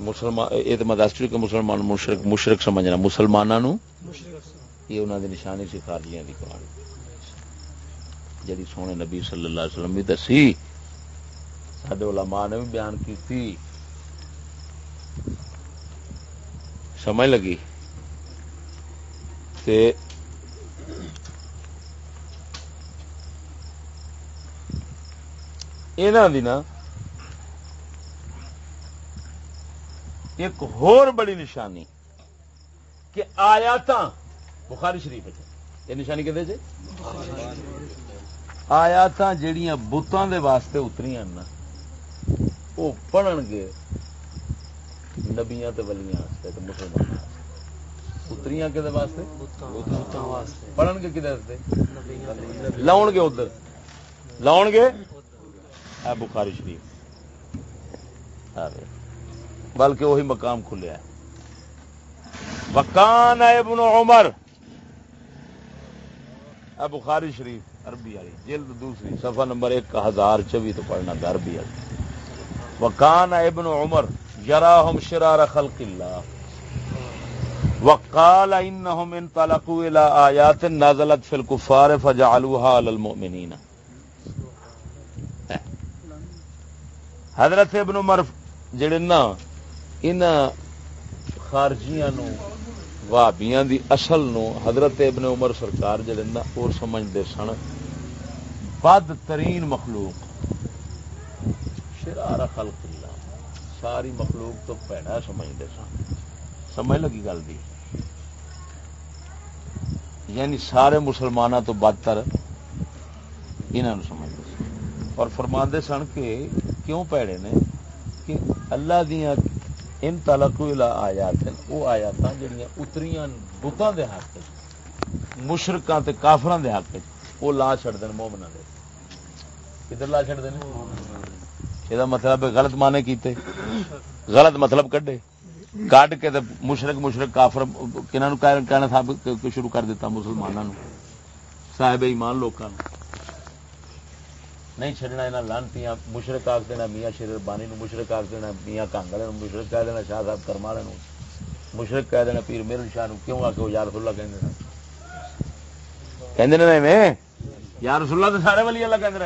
مسلمان یہ تو میں دس چکی کہ مسلمان مشرق مشرق سمجھنا مسلمانوں یہ انہوں نے نشانی سکھا دیا دی کہانی جی سونے نبی صلی اللہ علیہ وسلم بھی دسی۔ سڈے علماء نے بھی بیان کی تھی سمجھ لگی؟ تے نا ایک ہور بڑی نشانی کہ آیات بخاری شریف یہ نشانی کہ آیات جہیا بتان دے واسطے اتری نا وہ پڑھن گے نبیاں تے ولیاں تے مسلمان اتریاں کہ واسطے؟ پڑھن گے کدے لاؤن گے ادھر۔ لاؤن گے؟ اے بخاری شریف۔ ہاں بلکہ وہی مقام کھلیا ہے وکان ابن عمر۔ اے بخاری شریف، عربی والی۔ جلد دوسری، صفحہ نمبر ایک ہزار چوبی تو پڑھنا تھا، عربی والی۔ وکان ابن عمر یراہم شرار خلق اللہ۔ وقال انہم انطلقوا الى آیات نازلت فی الكفار فجعلوها على المؤمنین۔ حضرت ابن عمر جڑے نا ان خارجیاں نو وابیاں دی اصل نو حضرت ابن عمر سرکار جڑے نا، اور سمجھدے سن۔ بد ترین مخلوق شرار خلق اللہ، ساری مخلوق تو پیڑا سمجھتے سن۔ سمجھ لگی گل دی؟ یعنی سارے مسلمانوں تو بدتر انہوں سمجھتے سن۔ اور فرماندے سن کہ کیوں پیڑے نے؟ کہ اللہ دیا ان تلق آیات وہ آیات جہاں اتریاں بتان دے حق مشرقہ کافران دے حق وہ لا چڑ دین مومنا دے۔ کدھر لا چڑ دین یہ مطلب غلط مانے کیتے؟ غلط مطلب کڈے۔ کڈ کے مشرق مشرق کافر کنہوں کہنا تھا شروع کر دیتا مسلمانوں صاحب ایمان لوگوں نہیں چڈنا یہاں لانتی مشرق آخ دینا میاں شیر بانی مشرق آخ دینا میاں کانگ والے مشرق کہہ دینا شاہ صاحب کرم والے مشرق کہہ دینا پیر میرن شاہ کیوں آ کے وہ یار سلا کہ یار سلا تو سارے ولی اللہ کہ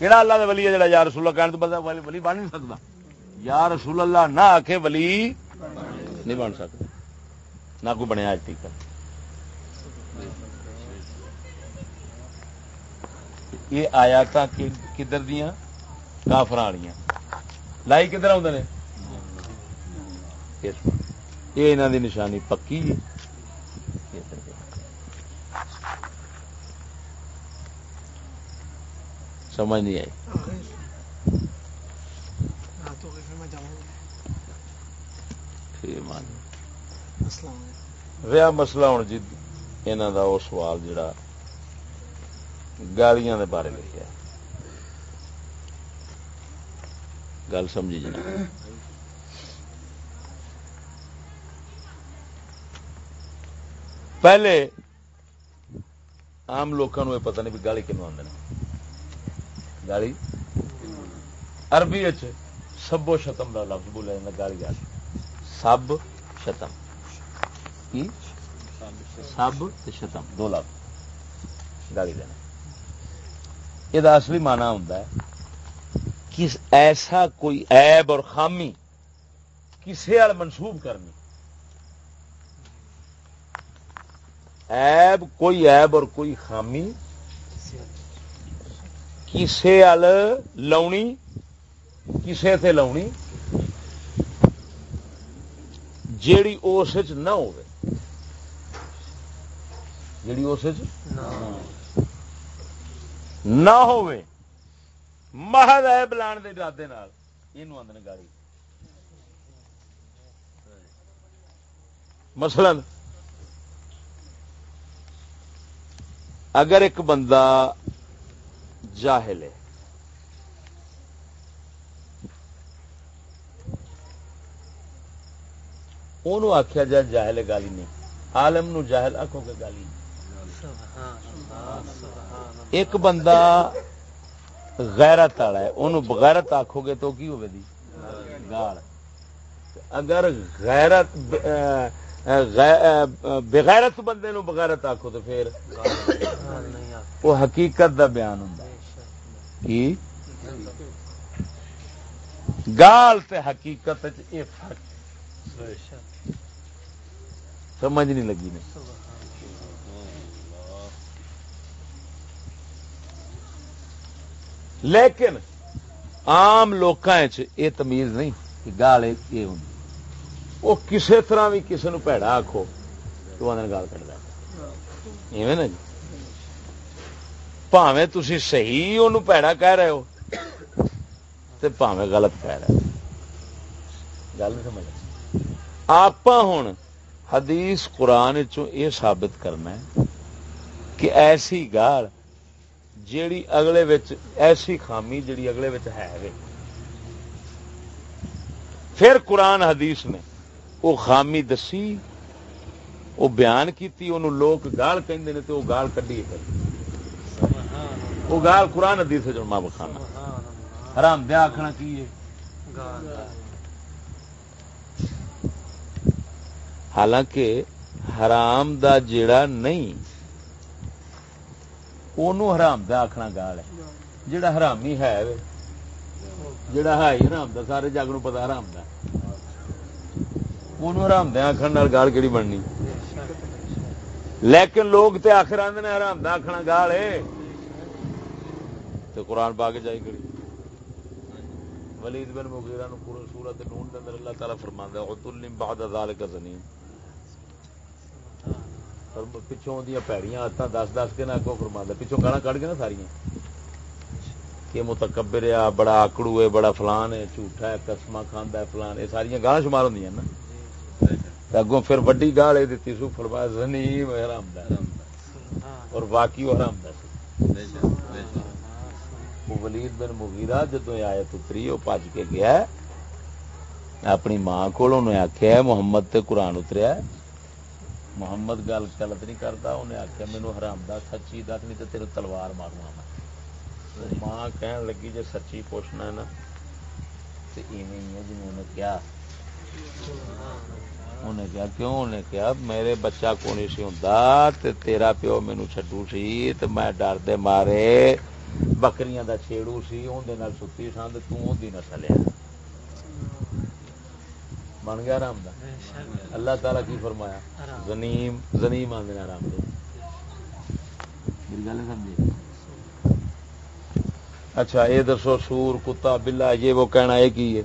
کہڑا اللہ دے ولی ہے جڑا یا رسول اللہ کہنے تو بندہ ولی بن نہیں سکتا یا رسول اللہ نہ آکھے ولی نہیں بن سکتا نہ کوئی بنیا اج تک یہ آیات کدھر دیا؟ کافر والی لائی کدھر آدھے یہ انہوں دی نشانی پکی ہے سمجھ نہیں آئی۔ رہا مسئلہ ہوں جی یہاں کا وہ سوال جڑا گالیاں دے بارے لکھا گل سمجھی جنا پہلے آم لوگوں یہ پتہ نہیں بھی گالی کنو آدھے گالی؟ عربی سبو شتم کا لفظ بولیا جاتا گالی گال سب شتم۔ سب شتم۔ دو لفظ۔ گالی دینا۔ یہ اصلی مانا ہوں کس ایسا کوئی عیب اور خامی کسی منسوب کرنی۔ عیب، کوئی عیب اور کوئی خامی کسے لاؤنی کسے تے لاؤنی جیڑی اس نہ ہو جیڑی اس نہ نہ ہو محض عیب لان دے ارادے یہ آدھے گاڑی مثلاً اگر ایک بندہ جاہل ہے انہوں آخیا جائے جاہل گالی نہیں عالم نو جاہل آخو گے گالی نہیں ایک بندہ غیرت والا ہے انہوں بغیرت آخو گے تو کی ہوگی گال اگر غیرت بغیرت بندے نو بغیرت آخو تو پھر وہ حقیقت دا بیان ہوں کی؟ گال تے حقیقت سمجھ نہیں لگی نے۔ لیکن عام لوگ یہ تمیز نہیں کہ گال یہ ہوں وہ کسی طرح بھی کسی نو پیڑا آخو تو آدھے گال کٹتا ایویں نا جی۔ پاوے تھی صحیح ان پیڑا کہہ رہے ہو تو پاوے غلط کہہ رہے ہو۔ گل سمجھ آپ ہوں حدیث قرآن یہ ثابت کرنا ہے کہ ایسی گال جیڑی اگلے وچ ایسی خامی جیڑی اگلے وچ ہے وے۔ پھر قرآن حدیث نے وہ خامی دسی وہ بیان کی لوگ گال کہیں تو وہ گال کھی وہ گال قرآن حدیث جو ماں بخانا حرام دیا آخنا کی حالانکہ حرام دا جیڑا نہیں حرام دا آخنا گال ہے جڑا حرامی ہے جڑا ہے حرام دا سارے جگ نو پتا حرام دا حرام دیا آخر گال کہڑی بننی لیکن لوگ تے آخر آدھے حرام دیا آخنا گال ہے تو قرآن پا کے جائی کری ولید بن مغیرہ نو پورا سورت نون دے اندر اللہ تعالی فرماندا ہے عتل بعد ذلک زنین پچھوں دیا پیڑیاں آتاں دس دس کے نہ کو فرماندا پچھوں گالاں کڈ کے نا ساریاں۔ کہ متکبر ہے، بڑا آکڑو ہے، بڑا فلان ہے، جھوٹا ہے، قسمہ کھاندا ہے، فلان یہ ساری گالاں شمار ہوندیاں نا۔ اگوں پھر وڈی گال یہ دیتی سو فرمایا زنیم حرام دا اور باقی وہ حرام دا ولید بن مغیرہ جدو آیت اتری، وہ پج کے گیا اپنی ماں کو آخیا محمد تے قرآن اتریا محمد گل غلط نہیں کرتا، انہیں آخیا مینو حرام دا، سچی دس نہیں تو تیرے تلوار مارنا میں۔ ماں کہن لگی جی سچی پوچھنا ہے نا تو ایویں ہی ہے جنہوں نے کیا انہیں کیا کیوں؟ انہیں کیا میرے بچہ کو نہیں سی ہوں تے تیرا پیو مینو چڈو سی تو میں ڈر دے مارے۔ بکریاں دا چھیڑو سی اندر ستی سن تو نسل ہے۔ بن گیا آرام دا۔ اللہ تعالی کی فرمایا، زنیم زنیم آدھے آرام دے۔ میری گل سمجھے اچھا یہ دسو، سور، کتا بلا یہ وہ کہنا، یہ کی ہے؟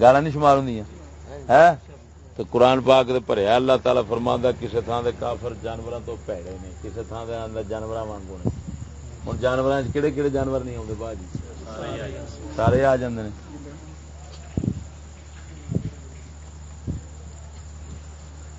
گالا نہیں شمار ہوں ہے؟ تو قرآن پاک دے پریا اللہ تعالیٰ فرما کسی تھان دے کافر جانوروں تو پیڑے نے کسی تھان دے اندر جانور وانگو نے۔ ہوں جانور کہڑے کہڑے جانور نہیں آتے باجی۔ سارے آ جاندے نے۔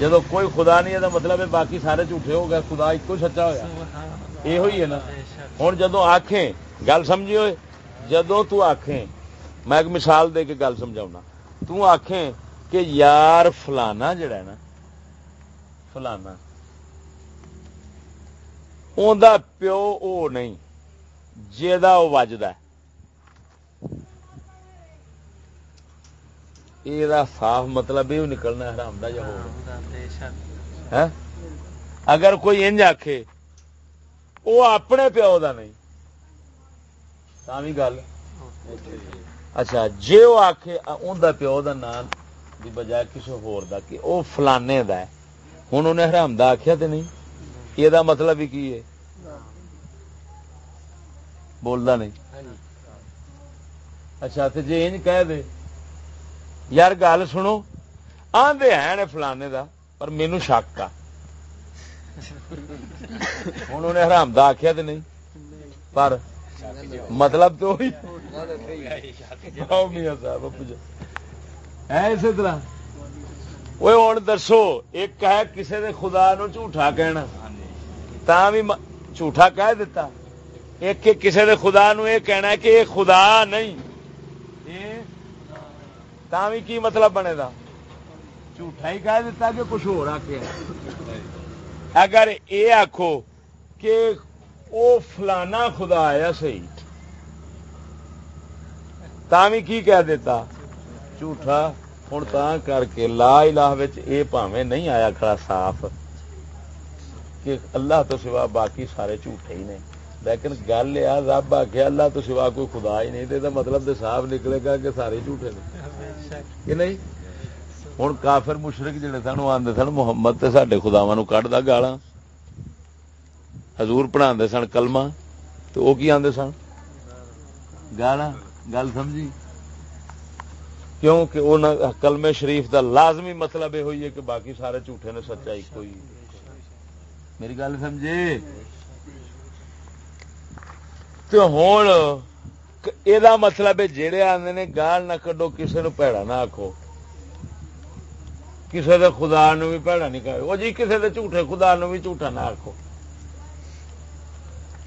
جدو کوئی خدا نہیں ہے مطلب ہے باقی سارے جھوٹے ہو گئے خدا ایک سچا ہوا یہ ہوئی ہے نا۔ ہوں جدو آخیں گل سمجھی ہوئے؟ جدو تکھیں میں ایک مثال دے کے گل سمجھا تو کہ یار فلانا جڑا نا فلانا اوندا پیو او نہیں جیدا او ہے۔ یہ صاف مطلب یہ نکلنا حرام دا جا اگر کوئی انج آخ وہ اپنے پیو دا نہیں تھی گل اچھا جی وہ آخ ان پیو دا نام دی بجائے کسی ہور دا کہ وہ فلانے دا ہے ہوں انہیں حرام دا آخیا تو نہیں یہ دا مطلب ہی کی ہے بولدا نہیں اچھا تو جی انج کہہ دے یار گل سنو آدھے ہیں فلانے دا، پر مینو شک آ۔ ہوں انہیں حرام دا آخیا تو نہیں، پر مطلب تو اسی طرح۔ وہ ہوں دسو، ایک ہے کسی نے خدا نو جھوٹا کہنا۔ تا بھی جھوٹا کہہ دیتا ایک کسی نے خدا نو یہ کہنا کہ یہ خدا نہیں۔ تا بھی کی مطلب بنے دا جھوٹا ہی کہہ دیتا کہ کچھ ہو رہا کیا اگر اے آکھو کہ او فلانا خدا آیا صحیح تھی کی کہہ دیتا جھوٹا ہوں تا کر کے لا الہ وچ اے پاویں نہیں آیا کھڑا صاف کہ اللہ تو سوا باقی سارے جھوٹے ہی نے لیکن گل یہ رب آخیا اللہ تو سوا کوئی خدا ہی نہیں تو مطلب تو صاف نکلے گا کہ سارے جھوٹے نہیں؟ ہوں کافر مشرق جڑے سن آتے سن، محمد تو سارے خداوا کھڑتا گالا حضور پڑھا سن کلمہ، تو وہ کی آتے سن؟ گالا گل سمجھی؟ کیوں وہ کلمے شریف دا لازمی مطلب یہ ہوئی ہے کہ باقی سارے جھوٹے نے سچائی کوئی۔ میری گل سمجھے؟ تو ہوں یہ مطلب ہے جہے آدھے نے گال نہ کڈو کسی نو پیڑا نہ آخو کسی کے خدا نو بھی پیڑا نہیں کہو جی کسی کے جھوٹے خدا نو بھی جھوٹا نہ آخو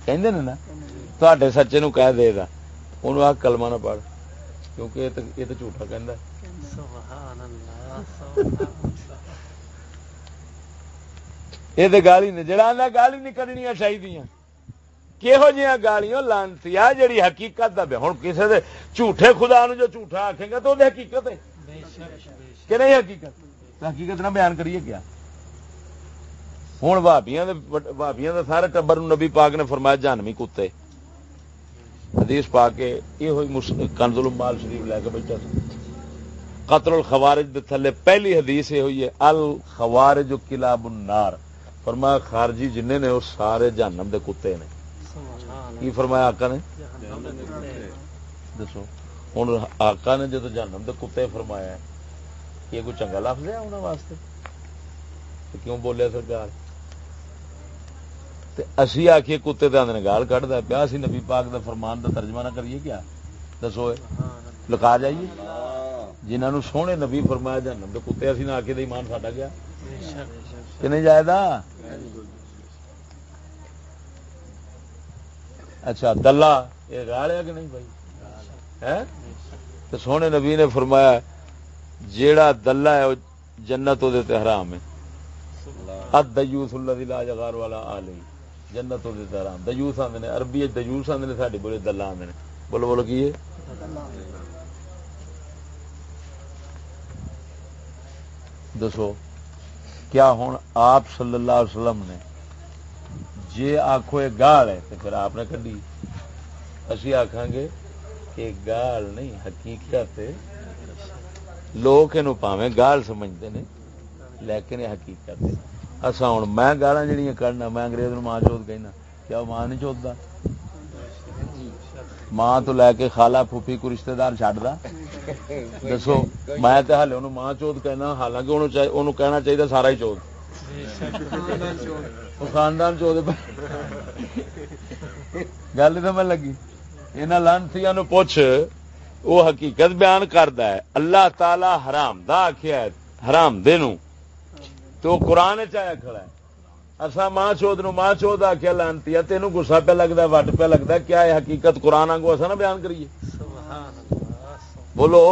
کہ سچے نو کہہ دے گا انہوں آ کلمہ نہ پڑھ کیونکہ یہ تو جھوٹا کہہ یہ گال ہی نہیں جڑا گال ہی نہیں کرنی چاہیے کہہو جہاں گالیوں لانتی جڑی حقیقت ہے ہوں کسی دے جھوٹے خدا نو جو جھوٹا آخے گا تو حقیقت ہے کہ نہیں حقیقت حقیقت نہ بیان کریے کیا ہوں بھابیاں بھابیاں سارے ٹبر نبی پاک نے فرمایا جانمی کتے حدیث پا کے یہ ہوئی کنزل مال شریف لے کے بیٹھا قتل الخوارج دے تھلے پہلی حدیث یہ ہوئی ہے الخوارج کلاب النار فرمایا خارجی جن نے وہ سارے جہنم دے کتے نے کی فرمایا آقا نے؟ دسو۔ ہوں آقا نے جدو جانم تو کتے فرمایا یہ کوئی چنگا لفظ ہے انہوں واسطے؟ کیوں بولیا سرکار؟ اسی آخیے کتے دن گال کٹ دیا اسی نبی پاک دا فرمان دا ترجمہ نہ کریے کیا؟ دسو لکا جائیے۔ جنہوں نے سونے نبی فرمایا جانم تو کتے اسی نہ آخے ایمان ساڈا گیا کہ نہیں جائے اچھا دلہ، یہ گاڑیا کہ نہیں بھائی؟ سونے نبی نے فرمایا، جیڑا دلہ ہے جنت وہ حرام ہے۔ دیوس اللہ لا جغار والا جنت حرام۔ دیوس آندے عربی دیوس آندے ساڈے بولے دلہ آندے بولو بولو، کی ہے؟ دسو، کیا ہوں آپ صلی اللہ علیہ وسلم نے جی آخو یہ گال ہے، تو پھر آپ نے کھی اسی آخان گے کہ گال نہیں، حقیقت لوگ یہ پاویں گال سمجھتے ہیں لیکن یہ حقیقت ہے۔ اصا ہوں میں گالا جہیا کرنا میں انگریز ماں چوت کہنا، کیا ماں نہیں چوتتا ماں تو لے کے خالا پھوپھی کو رشتے دار چڈتا دسو، میں تو ہالے انہوں ماں چوت کہنا، حالانکہ انہوں کہنا چاہیے سارا ہی چوت۔ خاندان گل تو میں لگی یہاں لانسی پوچھ وہ حقیقت بیان کرتا ہے اللہ تعالی حرام دا آخیا حرام دے تو قرآن چایا کھڑا ہے اصا ماں چوت نو ماں چوت آخیا لانتی ہے تینوں گسا پہ لگتا وٹ پہ لگتا کیا ہے حقیقت قرآن آگو اصا نہ بیان کریے بولو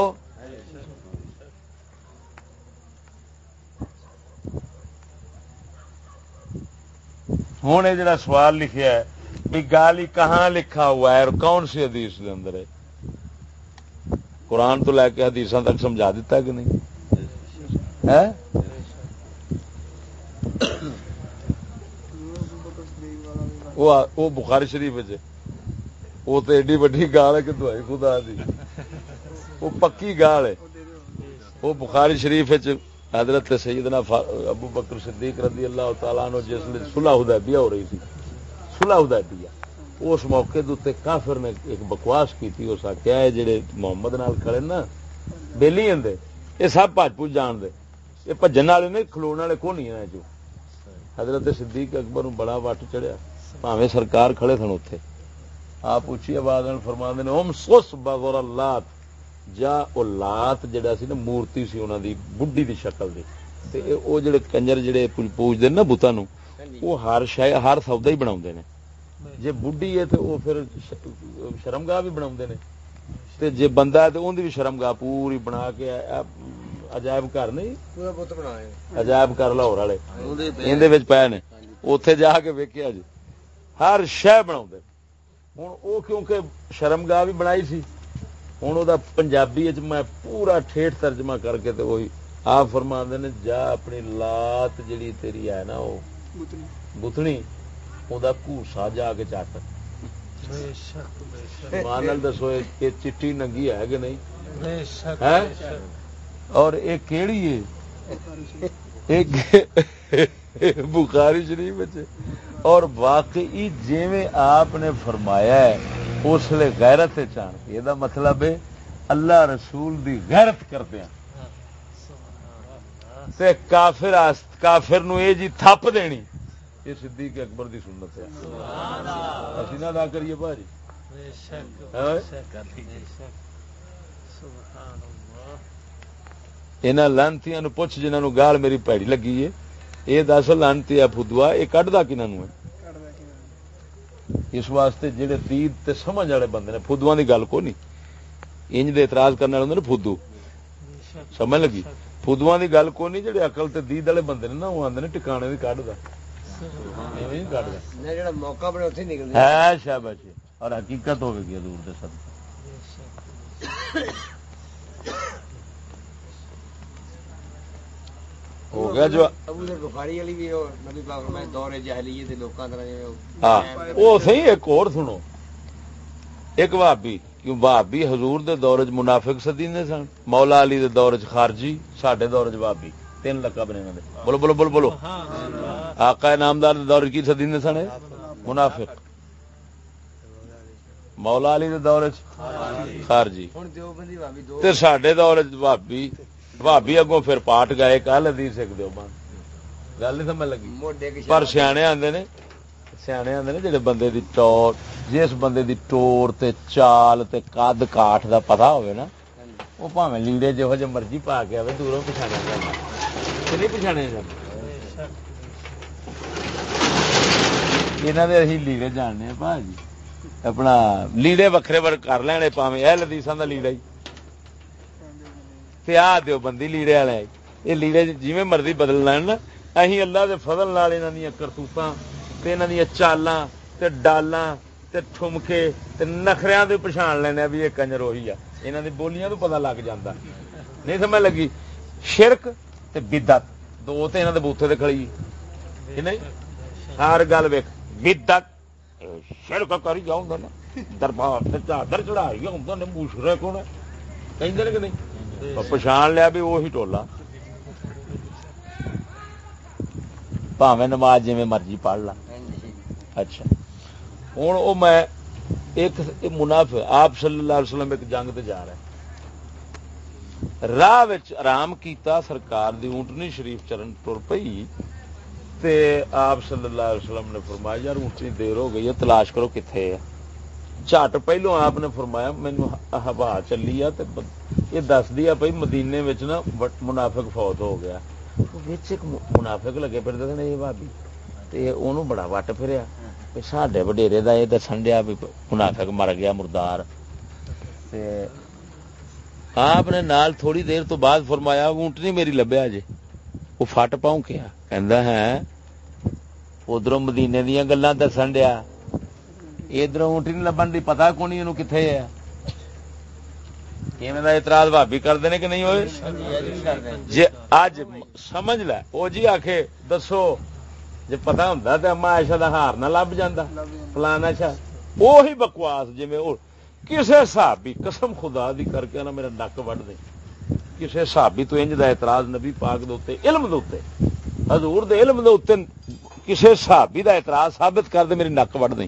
ہوں یہ جڑا سوال لکھیا ہے، بھی گالی کہاں لکھا ہوا ہے اور کون سی حدیث دے اندر ہے؟ قرآن تو لے کے حدیث تک سمجھا دیتا کہ نہیں؟ وہ بخاری شریف وہ تو ایڈی وڈی گال ہے کہ دوائی خدا دی۔ وہ پکی گال ہے۔ وہ بخاری شریف حضرت سیدنا ابو بکر صدیق رضی اللہ تعالیٰ عنہ جس نے سلح حدیبیہ ہو رہی تھی سلح حدیبیہ، اس موقع دے کافر نے ایک بکواس کی تھی، اس آخیا ہے جڑے محمد نال کھڑے نا بیلی ہوں یہ سب پج پوج جان دے، یہ بجن والے نے کھلو والے کو نہیں ہے جو؟ حضرت صدیق اکبر بڑا وٹ چڑھیا پاوے سرکار کھڑے سن اتے آپ اچھی آواز فرما دے اوم سوس بغور لات جا او لات جڑا سی نا مورتی سی انہوں دی بڈی دی شکل دی۔ تے او جڑے کنجر جڑے پوجتے نا بوتا نو وہ ہر شاید ہر سودا ہی بنا جی بڈی ہے تو وہ پھر شرمگاہ بھی بنا جی بندہ ہے تو ان بھی شرمگاہ پوری بنا کے عجائب گھر نہیں؟ عجائب گھر لاہور والے۔ اندر پے۔ نے۔ اتے جا کے ویکیا جی۔ ہر شہ بنا ہوں وہ کیونکہ شرمگاہ بھی بنائی سی۔ ہوں وہ پنجابی میں پورا ٹھیٹ ترجمہ کر کے تو وہی آپ فرما نے جا اپنی لات جڑی تیری ہے نا وہ بتنی گوسا جا کے چٹ دسو یہ چٹی ننگی ہے کہ نہیں اور یہ کہڑی ہے بخاری شریف اور واقعی جی آپ نے فرمایا ہے، اس لیے غیرت چان یہ مطلب ہے، اللہ رسول دی غیرت کرتے ہیں۔ کافر آست کافر نو یہ جی تھپ دینی۔ یہ صدیق اکبر دی سنت ہے۔ اسی نہ ادا کریے بھاجی یہاں لانتی پوچھ جنہوں گال میری پیڑی لگی ہے۔ یہ دس لانتی ہے فدوا یہ کھدا کنہوں ہے اس واسطے جہے دید تے سمجھ والے بندے نے فدوا کی گل کو نہیں انج دے اعتراض کرنے والے فدو سمجھ لگی فدوا کی گل کو نہیں جہے اقل تے دید والے بندے نے نا وہ آدھے ٹکانے بھی موقع اور حقیقت ہو گئی دور دے سب ہو گیا جو وہ صحیح ایک اور سنو۔ ایک بھابی کیوں بھابی حضور دے دور چ منافق سدی سن؟ مولا علی دے دور چ خارجی سڈے دور چ بھابی تین لقب نے بولو بولو بولو بولو۔ آقا نامدار دور کی سدی نے سنے منافق۔ مولا علی دے دور خارجی۔ تے ساڈے دور بھابی بھابی اگوں پھر پاٹ گئے کل حدیث ایک دیو بند گل نہیں سمجھ لگی پر سیانے آندے نے سیانے آندے نے جڑے بندے دی ٹور جس بندے دی ٹور تے چال تے قد کاٹ دا پتہ ہوے نا وہ پاویں لیڑے جو جو مرضی پا کے آوے دوروں پچھانے جاندا نہیں پچھانے یہاں اسی لیڑے جاننے جی اپنا لیڑے وکھرے کر لینے لدیسا کا لیڑا ہی تے آ دیو بندی لیڑے والے یہ لیڑے جی مرضی بدل لین نا اہی اللہ دے فضل لال یہاں دیا کرتوتاں یہاں دیا چالاں ڈالاں ٹھمکے نخریا پچھان لینا بھی یہ کنجر وہی ہے یہاں دی بولیاں تو پتہ لگ جاتا نہیں سمجھ لگی شرک تے بدت دو تے انہاں دے بوتھے تے کھڑی نہیں ہر گل ویکھ بدت شرک کری جاؤں نا دربار تے چادر چڑھائی ہوندا نے موشرے کون کہندے کہ نہیں پہچان لیا بھی وہی ٹولا پاویں نماز جی مرضی پڑھ لا اچھا ہوں وہ میں ایک منافع آپ صلی اللہ علیہ وسلم ایک جنگ تے جا رہا راہ آرام کیتا سرکار دی اونٹنی شریف چرن تر پئی تے آپ صلی اللہ علیہ وسلم نے فرمایا یار اونٹنی دیر ہو گئی ہے تلاش کرو کتنے ہے چٹ پہلو آپ نے فرمایا مینو ہوا چلی ہے یہ دس دیا پی مدینے نا منافق فوت ہو گیا منافق لگے پھر یہ بھابی انہوں بڑا وٹ پھریا سڈے وڈیرے کا یہ دسن دیا بھی منافق مر گیا مردار آپ نے نال تھوڑی دیر تو بعد فرمایا اونٹ نہیں میری لبیا جی وہ فٹ پاؤں کیا ہے ادھر مدینے دیا گلا دسن دیا ادھر اونٹ نہیں لبن دی، پتا کون کتنے ہے اعتراض بھابی کرتے ہیں کہ نہیں ہوئے؟ جی اج سمجھ لے وہ جی آخ دسو جی پتا ہوں تو اما ایشا کا ہار نہ لب جا فلانا شا وہی بکواس جی کسی حساب قسم خدا دی کر کے نا میرا نک وڈ دیں کسی حساب تو انج دا اعتراض نبی پاک دے علم دے حضور دے علم دے کسی حسابی دا اعتراض ثابت کر دے، میری نک وڈ دیں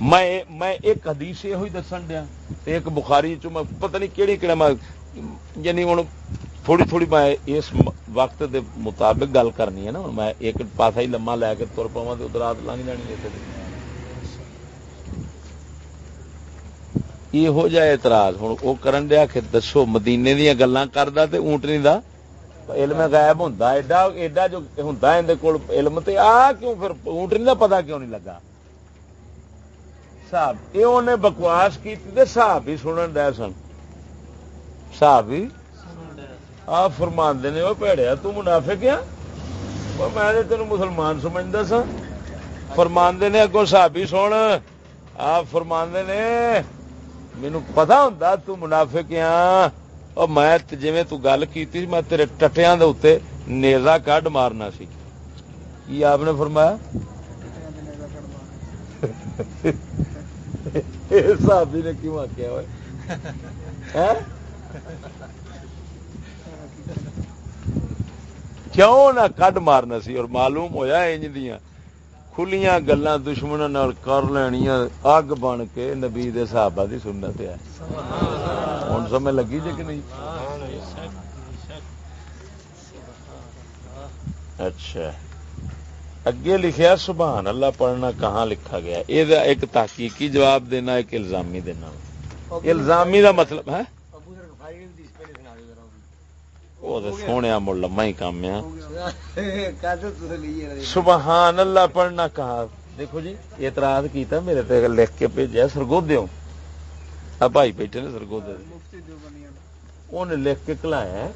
میں میں ایک حدیث یہ ہوئی دسن دیا ایک بخاری چ میں پتہ نہیں کہڑی کہڑا میں یعنی ہوں تھوڑی تھوڑی میں اس وقت دے مطابق گل کرنی ہے نا میں ایک پاسا ہی لما لے کے تر پوا تو ادھر رات لنگ جانی یہ ہو جائے اعتراض ہوں وہ کرن دیا کہ دسو مدینے دیا گلا کردا تے اونٹنی دا؟ علم غائب ہوں ایڈا ایڈا جو ہوں اندر کول علم تے، آ کیوں پھر اونٹنی دا؟ پتا کیوں نہیں لگا؟ صاحب یہ انہیں بکواس کی صاحب ہی سنن دے سن۔ صاحب ہی؟ آپ فرمان نے وہ پیڑیا، تو منافع کیا ہاں؟ میں تین مسلمان سمجھتا سا فرمان نے اگوں صاحب ہی سن۔ آپ فرمان نے مینو پتا ہوں تو منافع کیا ہاں۔ اور میں جی تل کی میں تیرے ٹٹیا نیزا کڈ مارنا سی۔ کی آپ نے فرمایا؟ صحابی نے کیوں آخیا ہوئے کیوں نہ کڈ مارنا سی اور معلوم ہویا انج دیا کھلیاں گلا دشمن کر لینیا اگ بن کے نبی دے صحابہ دی سنت ہے ہوں سمے لگی جی کہ نہیں اچھا اگے لکھیا، سبحان اللہ، پڑھنا کہاں لکھا گیا؟ یہ ایک تحقیقی جواب دینا، ایک الزامی دینا۔ الزامی دا مطلب ہاں؟ ہے سونے لما ہی کام ہاں؟ سبحان اللہ، پڑھنا کہا دیکھو جی اعتراض کیتا، میرے تے لکھ کے بھیجا سرگودے بھائی بیٹھے نے سرگودے۔ انہیں لکھ کے کلایا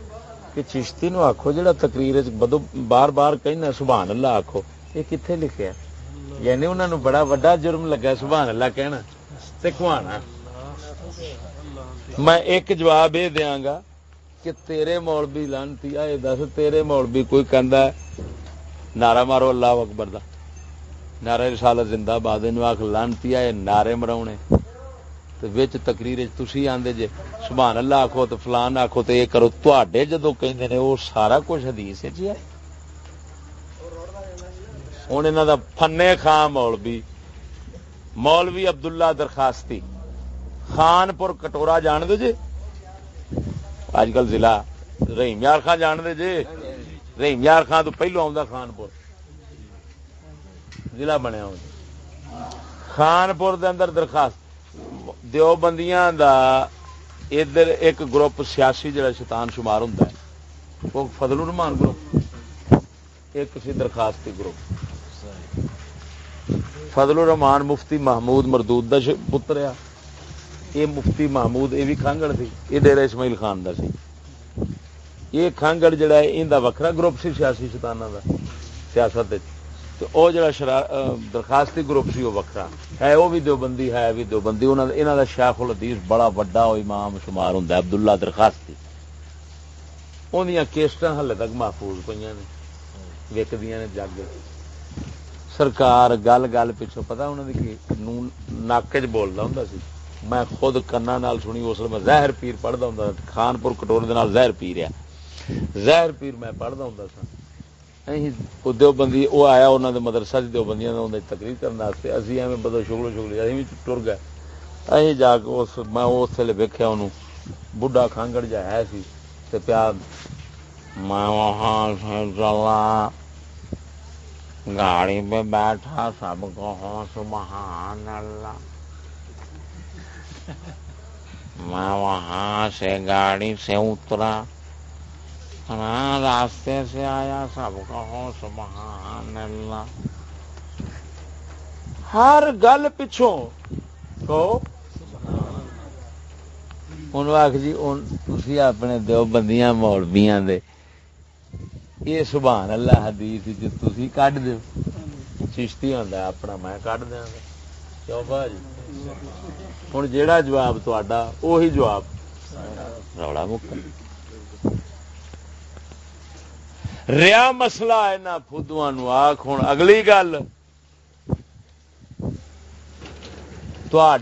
کہ چشتی نو آخو جہاں تقریر بدو بار بار کہنا، سبحان اللہ آخو یہ کتنے لکھا یعنی انہوں نے بڑا وڈا جرم لگا سبحان اللہ کہنا کہنا میں ایک جواب یہ دیا گا کہ تیرے مولوی لانتی آئے دس تیرے مولوی کوئی کہہ نعرہ مارو اللہ اکبر دا نعرہ رسالت زندہ باد آخ لانتی آئے نعرے مراؤنے وچ تقریر تسی آندے جے سبحان اللہ آکھو تو فلان آکھو تو یہ کرو تواڈے جدوں کہندے نے وہ سارا کچھ حدیث ہے جی ہوں انہوں دا فنے خان مولوی مولوی عبداللہ درخواستی۔ خان پور کٹورا جان دے جی؟ اج کل ضلع رحیم یار خان جان دے جی؟ رحیم یار خان تو پہلو آ خان پور ضلع بنیا خان پور دے اندر درخواست۔ دیو بندیاں دا ادھر ایک گروپ سیاسی جڑا شیطان شمار ہوں وہ فضل الرحمان گروپ، ایک سی درخواستی گروپ۔ فضل الرحمان مفتی محمود مردود کا پتر آ یہ مفتی محمود یہ بھی کانگڑ سی یہ ڈیرا اسماعیل خان کا سی۔ یہ کانگڑ جڑا ہے ان وکرا گروپ سی سیاسی شتانہ کا سیاست تو وہ جڑا شرا درخواستی گروپ سی وہ وکرا ہے وہ بھی دیوبندی، ہے بھی دیوبندی۔ انہوں کا شیخ الحدیث بڑا وڈا امام شمار ہوں عبداللہ درخواستی۔ اندیاں کیسٹ ہلے تک محفوظ پہ نے وکدیا نے جگ۔ سرکار گل گل پچھو پتا انہوں نے ناک چ بولتا ہوں سی۔ میں خود کنا سنی، اس میں زہر پیر پڑھتا ہوں خان پور کٹور زہر پی رہا زہر پیر میں پڑھتا ہوں سا دو بندی وہ آیا انہوں نے مدرسہ دو بندیاں تقریر کرنے واسطے۔ اسی ایویں بدل شگلو شگلی ابھی بھی ٹر گئے۔ اہ جا کے اس، میں اس ویلے ویکیا انہوں بڑھا کھانگڑ جا ہے سی تو پیا میں وہاں گاڑی پہ بیٹھا، سب کو ہو سبحان اللہ۔ میں وہاں سے گاڑی سے اترا ہاں، راستے سے آیا، سب کو ہو سبحان اللہ۔ ہر گل پچھوں کو آخ جی تھی اپنے دو بندیاں مولبیاں دے یہ سبحان اللہ حدیث تھی کھ دو چشتی ہوتا اپنا میں کھ دیا کیوں بھاجی ہوں جا جواب تا وہی جواب۔ روڑا مک ریا مسئلہ یہاں فدو آخ ہوں اگلی گل۔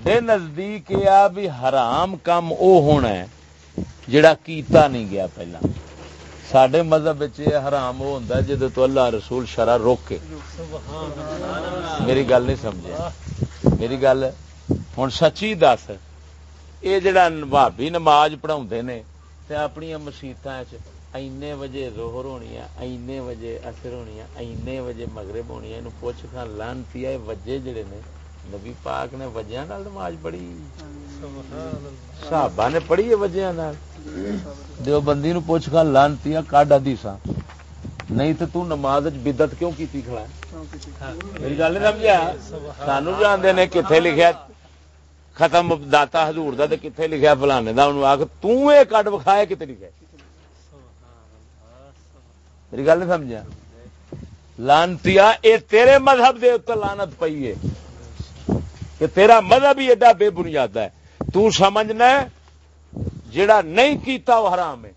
تے نزدیک یہ آ بھی حرام کام او ہونا ہے جڑا کیتا نہیں گیا پہلا۔ سڈے مذہب حرام وہ ہوں جدو تو اللہ رسول شرح روکے میری گل نہیں سمجھے میری گل ہوں سچی دس یہ جڑا بھابی نماز پڑھا نے اپنی مسیت اینے وجے زہر ہونی ہے اینے وجے اثر ہونی ہے اینے وجے مغرب ہونی ہے پوچھ خان لانتی وجے جڑے نے نبی پاک نے وجہ نماز پڑھی صحابہ نے پڑھی ہے وجہ دیو بندی نو پوچھ کر لانتی کڈ حدیث نہیں تو تو نماز بدت کیوں کی کھڑا ہے؟ میری گل نہیں سمجھا؟ سانو جانتے نے کتنے لکھا ختم داتا ہزور دا کتنے لکھا فلانے دا؟ انہوں آخ تے کڈ وکھایا کتنے لکھا میری گل نہیں سمجھا؟ لانتی اے تیرے مذہب دے اتر لانت پئی ہے۔ کہ تیرا مذہب ہی ایڈا بے بنیاد ہے۔ تو سمجھنا ہے جڑا نہیں کیتا وہ حرام ہے۔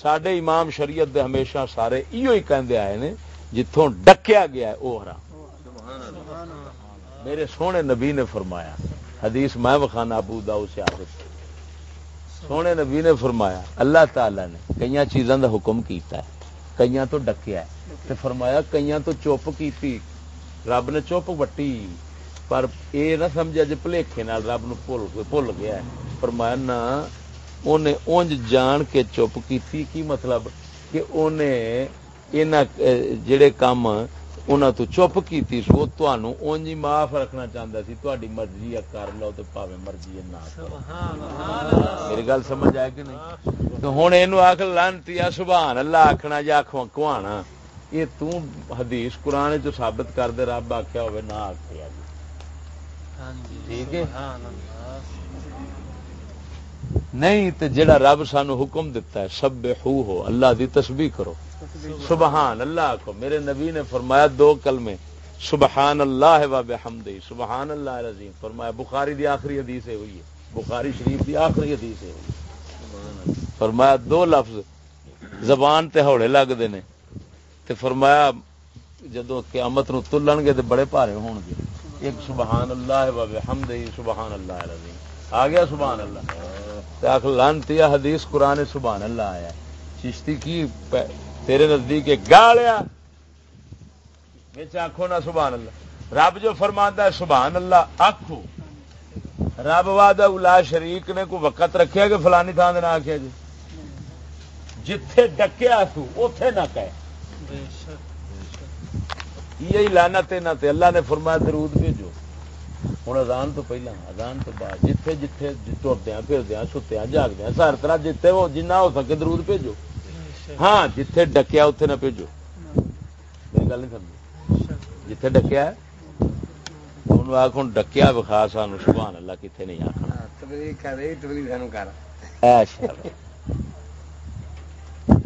سڈے امام شریعت دے ہمیشہ سارے ایو ہی کہندے آئے نے جتوں ڈکیا گیا ہے، وہ حرام۔ میرے سونے نبی نے فرمایا، حدیث میں وخانا ابو داؤ سے سونے نبی نے فرمایا، اللہ تعالی نے کئی چیزاں دا حکم کیتا ہے کئی تو ڈکیا ہے۔ تے فرمایا کئی تو چپ کیتی، رب نے چپ وٹی، پر یہ نہ سمجھا جی پلیکھے رب نو بھول گیا فرمایا نہ انہیں اونج جان کے چپ کی کی مطلب؟ کہ انہیں جڑے کام انہوں تو چپ کی سو تنوع اونج ہی معاف رکھنا چاہتا سی تاری مرضی کر لو تو پاوے مرضی نہ میری گل سمجھ آئے کہ نہیں؟ تو ہوں یہ آخ لانتی سبحان اللہ آخنا یا کوانا یہ تدیش قرآن چ ثابت کر دے رب آخیا ہوئے نہ آخیا جی۔ ٹھیک ہے؟ نہیں تو جڑا رب سان حکم دتا ہے سب ہو، اللہ دی تسبیح کرو۔ سبحان اللہ کو۔ میرے نبی نے فرمایا دو کل میں سبحان اللہ و بحمدی سبحان اللہ العظیم۔ فرمایا بخاری دی آخری حدیث ہے ہوئی ہے۔ بخاری شریف دی آخری حدیث ہے ہوئی فرمایا دو لفظ زبان تے ہوڑے لگتے ہیں تے فرمایا جدو قیامت نو تلن گے تے بڑے بھارے ہون گے۔ ایک سبحان اللہ و بحمدہ، سبحان اللہ العظیم۔ آ گیا سبحان اللہ۔ آخ لانتی حدیث قرآن سبحان اللہ آیا چشتی کی تیرے نزدیک گا لیا آخو نا سبحان اللہ۔ رب جو فرمانا ہے سبحان اللہ آخو رب واد الا شریک نے کوئی وقت رکھیا کہ فلانی تھان نہ آخیا جی۔ جتھے ڈکیا تو اتے نہ کہ یہی لانا تے۔ اللہ نے فرمایا درود بھیجو ہوں ازان تو پہلا ازان تو بعد جتھے جتھے ٹردیا پھردیا ستیا جاگدیا سر طرح جتنے وہ جنہ ہو سکے درود بھیجو ہاں جتھے ڈکیا اتنے نہ بھیجو میری گل نہیں سمجھ جتھے ڈکیا انہوں آخ ہوں ڈکیا بخا سان سبحان اللہ کتنے نہیں آخنا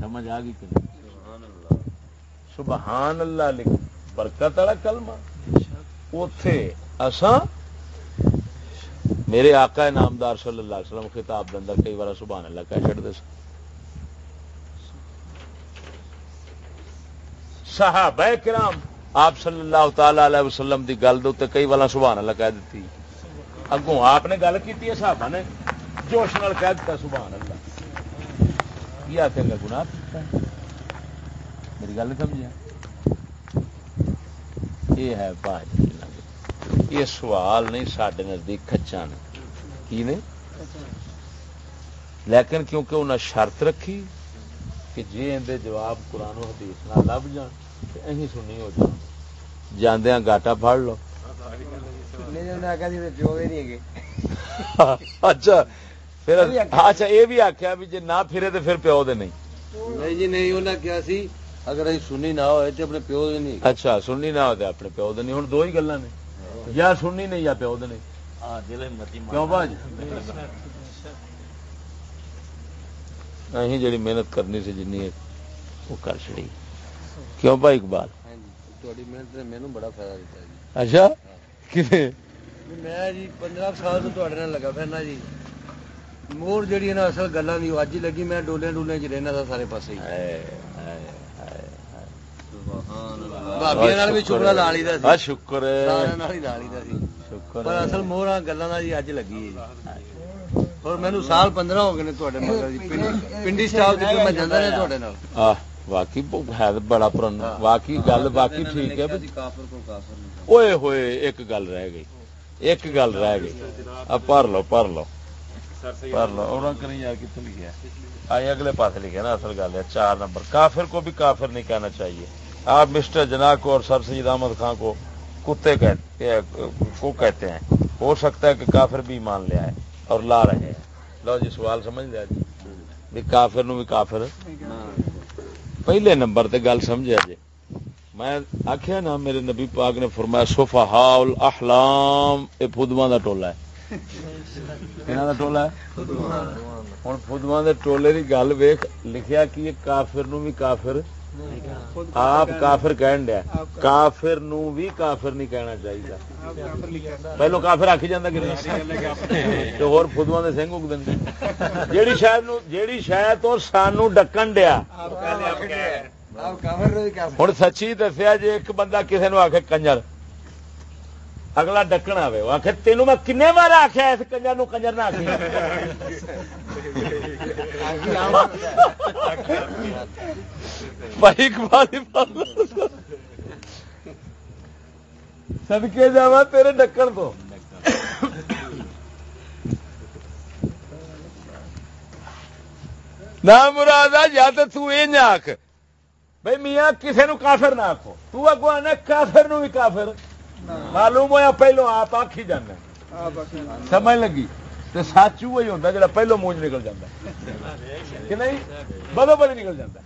سمجھ آ گئی سبحان اللہ لکھ برکت والا کلمہ اتے اساں میرے آقا نامدار صلی اللہ علیہ وسلم خطاب دے اندر کئی بار سبحان اللہ کہہ چڑھتے صحابہ کرام، آپ صلی اللہ تعالی علیہ وسلم دی گل دے کئی بار سبحان اللہ کہہ دیتی۔ اگوں آپ نے گل کی صحابہ نے جوش نال کہہ دیتا سبحان اللہ۔ یہ آتے گا گناہ میری گل سمجھا یہ ہے بھائی یہ سوال نہیں سڈے نزدیک کچا نے۔ کی نے؟ لیکن کیونکہ انہیں شرط رکھی کہ جی اندر جواب قرآن و حدیث نہ لب جان تو اہی سنی ہو جان۔ جاندیاں گاٹا پھڑ لو۔ اچھا پھر اچھا یہ بھی آخیا بھی جی نہ پھرے تو پھر پیو دے نہیں۔ نہیں جی نہیں انہیں کیا سی اگر اسی سنی نہ ہوئے تو اپنے پیو دے نہیں۔ اچھا سننی نہ ہوتے اپنے پیو دے نہیں۔ ہوں دو ہی گلا نے یا سننی نہیں یا پیو دے نہیں۔ اہی جڑی محنت کرنی سی ہے وہ کر چڑی کیوں بھائی اقبال؟ جی اچھا؟ میں جی پندرہ سال تو لگا پھرنا جی۔ مور نا اصل اج لگی میں ڈولے ڈولے چ رہنا تھا سارے بھی لا ہاں لا سی۔ شکر پر اصل مورا گلاں دا جی اج لگی ہے اور مینوں سال 15 ہو گئے نے تواڈے مگر جی پنڈی سٹاف تے میں جاندا رہا تواڈے نال آہ واقعی ہے بڑا پرانا واقعی گل باقی ٹھیک ہے اوئے ہوئے ایک گل رہ گئی ایک گل رہ گئی اب پڑھ لو پڑھ لو پڑھ لو اور کریں یار کتنے لکھا ہے آئے اگلے پاس لکھے نا اصل گل ہے چار نمبر کافر کو بھی کافر نہیں کہنا چاہیے آپ مسٹر جناح کو اور سر سید احمد خان کو کتے کہتے کو کہتے ہیں۔ ہو سکتا ہے کہ کافر بھی مان لیا ہے اور لا رہے ہیں۔ لو جی سوال سمجھ لیا جی۔ بھی کافر نو بھی کافر۔ پہلے نمبر تے گل سمجھا جی۔ میں آخیا نا میرے نبی پاک نے فرمایا صفحاء الاحلام یہ فدواں دا ٹولا ہے۔ دا ٹولا ہے؟ ہوں فدواں دے ٹولے دی گل ویخ لکھیا کہ کافر نو بھی کافر آپ کافر کہن دیا کافر نو بھی کافر نہیں کہنا چاہیے۔ پہلو کافر آکھی جاندہ کہ نہیں؟ تو اور فدواں دے سنگ اگ دیں جیڑی شاید نو جیڑی شاید تو سانو ڈکن دیا۔ ہوں سچی دسیا جی ایک بندہ کسی نو آخ کنجر۔ اگلا ڈکن آئے وہ آخ تینوں میں کن بار آخیا اس کنجر نو کنجر نہ آخی سدکے جا تیرے ڈکن تو۔ نہ مراد یا تو تھی آخ بھائی میاں کسی نو کافر نہ آخو تو آنا، کافر نو بھی کافر۔ معلوم ہوا پہلو آپ آخ ہی جانا سمجھ لگی؟ تو سچ وہی ہوتا جا پہلو چ نکل جاتا کہ نہیں؟ بدو بدی نکل جاتا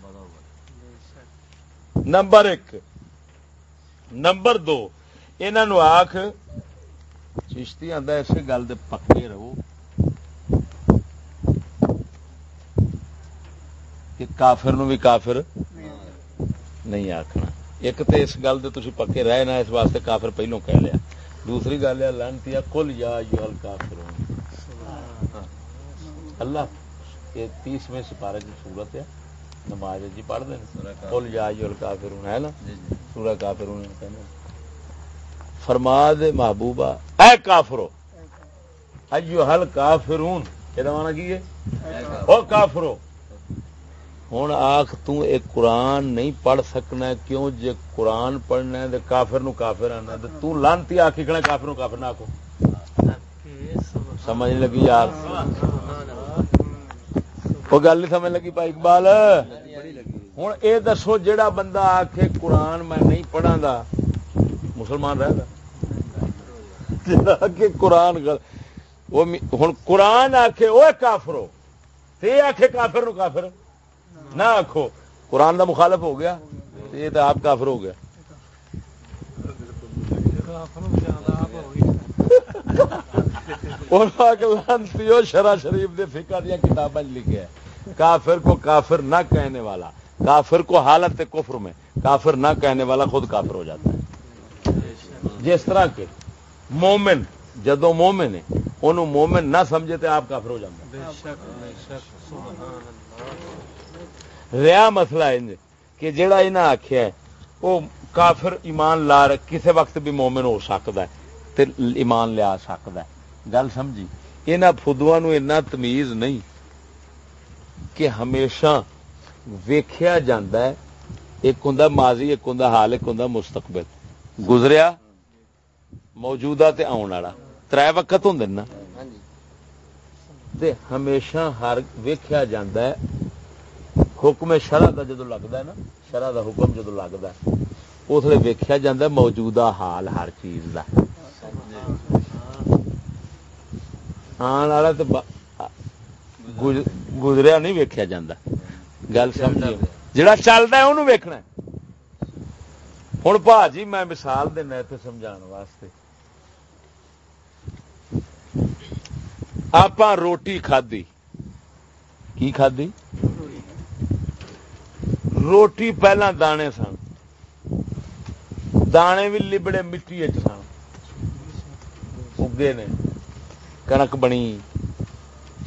نمبر ایک۔ نمبر دو۔ انہوں آخ چشتی آتا اسی گل دے پکے رہو۔ کہ کافر نو بھی کافر نہیں آخنا ایک تو اس گل دے پکے رہے نا اس واسطے کافر پہلو کہہ لیا دوسری گل ہے لانتی کل یا یو کافر اللہ یہ تیسویں سپارے کی صورت ہے نماز جی پڑھ دیں کل یا یو کافر ہے نا سورہ کافر کہنا فرما دے محبوبہ اے کافرو ایو حل کافرون یہ مانا کی ہے او کافرو ہوں آخ قرآن نہیں پڑھ سکنا کیوں؟ جے قرآن پڑھنا ہے کافر نو کافر آنا تو لانتی آخ کافر نو کافر نہ آخو سمجھ لگی یار۔ وہ گل نہیں سمجھ لگی بھائی اقبال؟ ہوں یہ دسو جہا بندہ آخ قرآن میں نہیں پڑھا دا مسلمان رہ گا قرآن ہوں قرآن آخ وہ کافرو، تے آخ کافر نو کافر۔ نہ آخو قرآن دا مخالف ہو گیا، یہ تو آپ کافر ہو گیا شرا شریف دے فکا دیا کتابیں لکھے کافر کو کافر نہ کہنے والا، کافر کو حالت کفر میں کافر نہ کہنے والا خود کافر ہو جاتا ہے۔ جس طرح کے مومن جدو مومن ہے انہوں مومن نہ سمجھے تو آپ کافر ہو جاتے ہیں رہا مسئلہ انج کہ جڑا انہیں آخیا وہ کافر ایمان لا کسی وقت بھی مومن ہو سکتا ہے تے ایمان لیا سکتا ہے۔ گل سمجھی؟ یہاں فدوا اینا تمیز نہیں کہ ہمیشہ ویخیا جاندہ ہے ایک ہوں ماضی ایک ہوں حال ایک ہوں مستقبل۔ گزریا موجودہ تے آن والا۔ تر وقت ہوں نا۔ تے ہمیشہ ہر ویکھیا جاندا ہے حکم شرع دا جدو لگتا ہے نا، شرع دا حکم جدو لگتا ہے۔ اس لیے ویکھیا جاندا ہے موجودہ حال ہر چیز دا۔ آن والا تو گزریا نہیں ویکھیا جاندا۔ گل سمجھ جڑا چلتا ہے انہوں ویکھنا ہوں پا جی میں مثال دینا اتنے سمجھا واسطے۔ آپ روٹی کھدی کی کھدی روٹی پہلا دانے سن۔ دانے بھی لبڑے مٹی سن۔ اگے نے۔ کنک بنی۔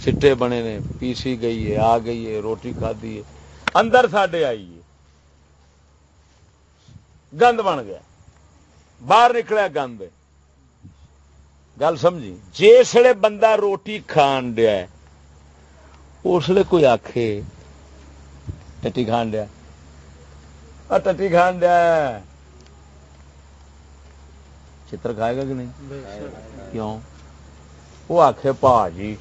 چٹے بنے نے۔ پیسی گئی ہے، آ گئی ہے، روٹی کھدی ہے۔ اندر ساڈے آئی ہے۔ گند بن گیا۔ باہر نکلیا گند۔ گل سمجھی؟ جسے بندہ روٹی کھان دیا اس لیے کوئی آخ ٹٹی کھان دیا۔ ٹٹی کھان دیا چتر کھائے گا کہ نہیں؟ کیوں؟ وہ آخ پا جی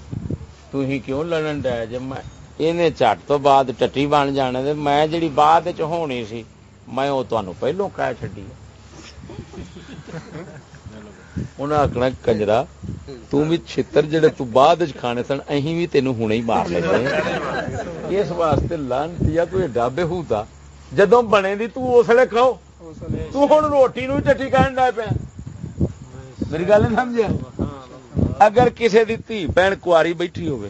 تھی کیوں لڑن دیا جی میں چٹ تو بعد ٹٹی بن جانے میں جی بعد ہونی سی میں وہ تمہیں پہلو کہہ چڈی انہیں آخنا کنجرا تھی چھتر جڑے تو بعد کھانے سن اہی بھی تینوں ہوں ہی مار لے اس واسطے لانتی کوئی ڈابے ہوتا جدو بنے دی لیے کھاؤ تو ہوں روٹی نو چٹی کہن ڈا پیا میری گل نہیں سمجھا اگر کسی دی تھی بہن کاری بیٹھی ہوئے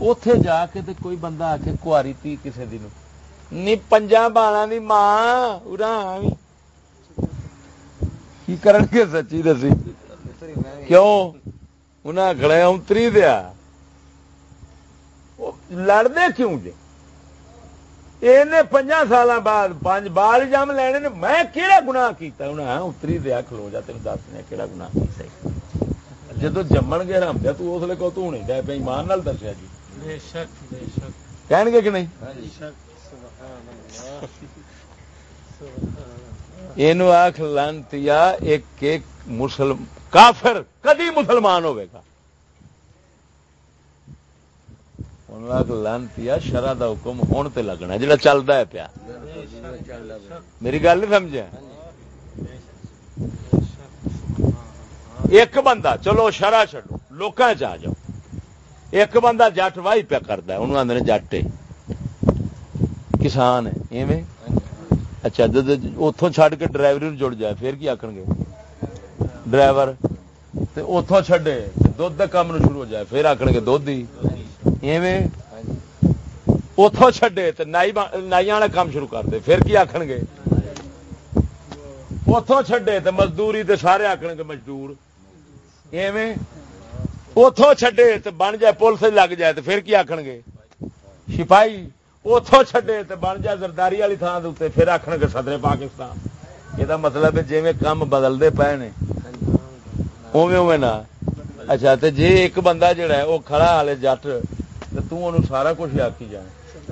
اتے جا کے تے کوئی بندہ آ کے کاری تھی کسی دن نی پنجا بالا دی ماں کی کرن کے سچی دسی کیوں انہیں کھڑے اتری دیا لڑتے کیوں جی پنجا سال بعد پانچ بال جم لینے نے میں کہڑا گنا کیا اتری دیا کھلو جا تین دس نے کہڑا گنا جدو جمن گے رم دیا تو اس لیے کو تو نہیں دے پہ ایمان نال دسیا جی کہن گے کہ نہیں یہ آخ لانتی ایک ایک مسلم کافر کدی مسلمان ہوے گا آخ لانتی شرح کا حکم ہون تے لگنا جڑا چلتا ہے پیا میری گل نہیں سمجھا ایک بندہ چلو شرح چڈو لوگ آ جاؤ ایک بندہ جٹ واہی پیا کرتا ہے انہوں آدھے جٹ کسان ہے ایویں اچھا اتوں چڈ کے ڈرائیور جڑ جائے پھر کی آخر گے ڈرائیور اتوں چڈے دھد کام شروع ہو جائے پھر آخر گے دھد ہی اتوں چڈے تو نائی نائی والا کام شروع کر دے، پھر کی آخر گے؟ اتوں چڈے تو مزدوری تو سارے آخر گے مزدور۔ ایویں اتوں چڈے تو بن جائے پولیس لگ جائے تو پھر کی آخر گے؟ سپاہی۔ اتوں چڈے تو بن جائے زرداری والی تھان دے پھر آخر گے صدر پاکستان۔ یہ مطلب ہے جی کام بدلتے پے نے۔ اوے اوے نا۔ اچھا تو جی ایک بندہ جڑا ہے وہ کھڑا والے جٹ تو سارا کچھ آکی جائے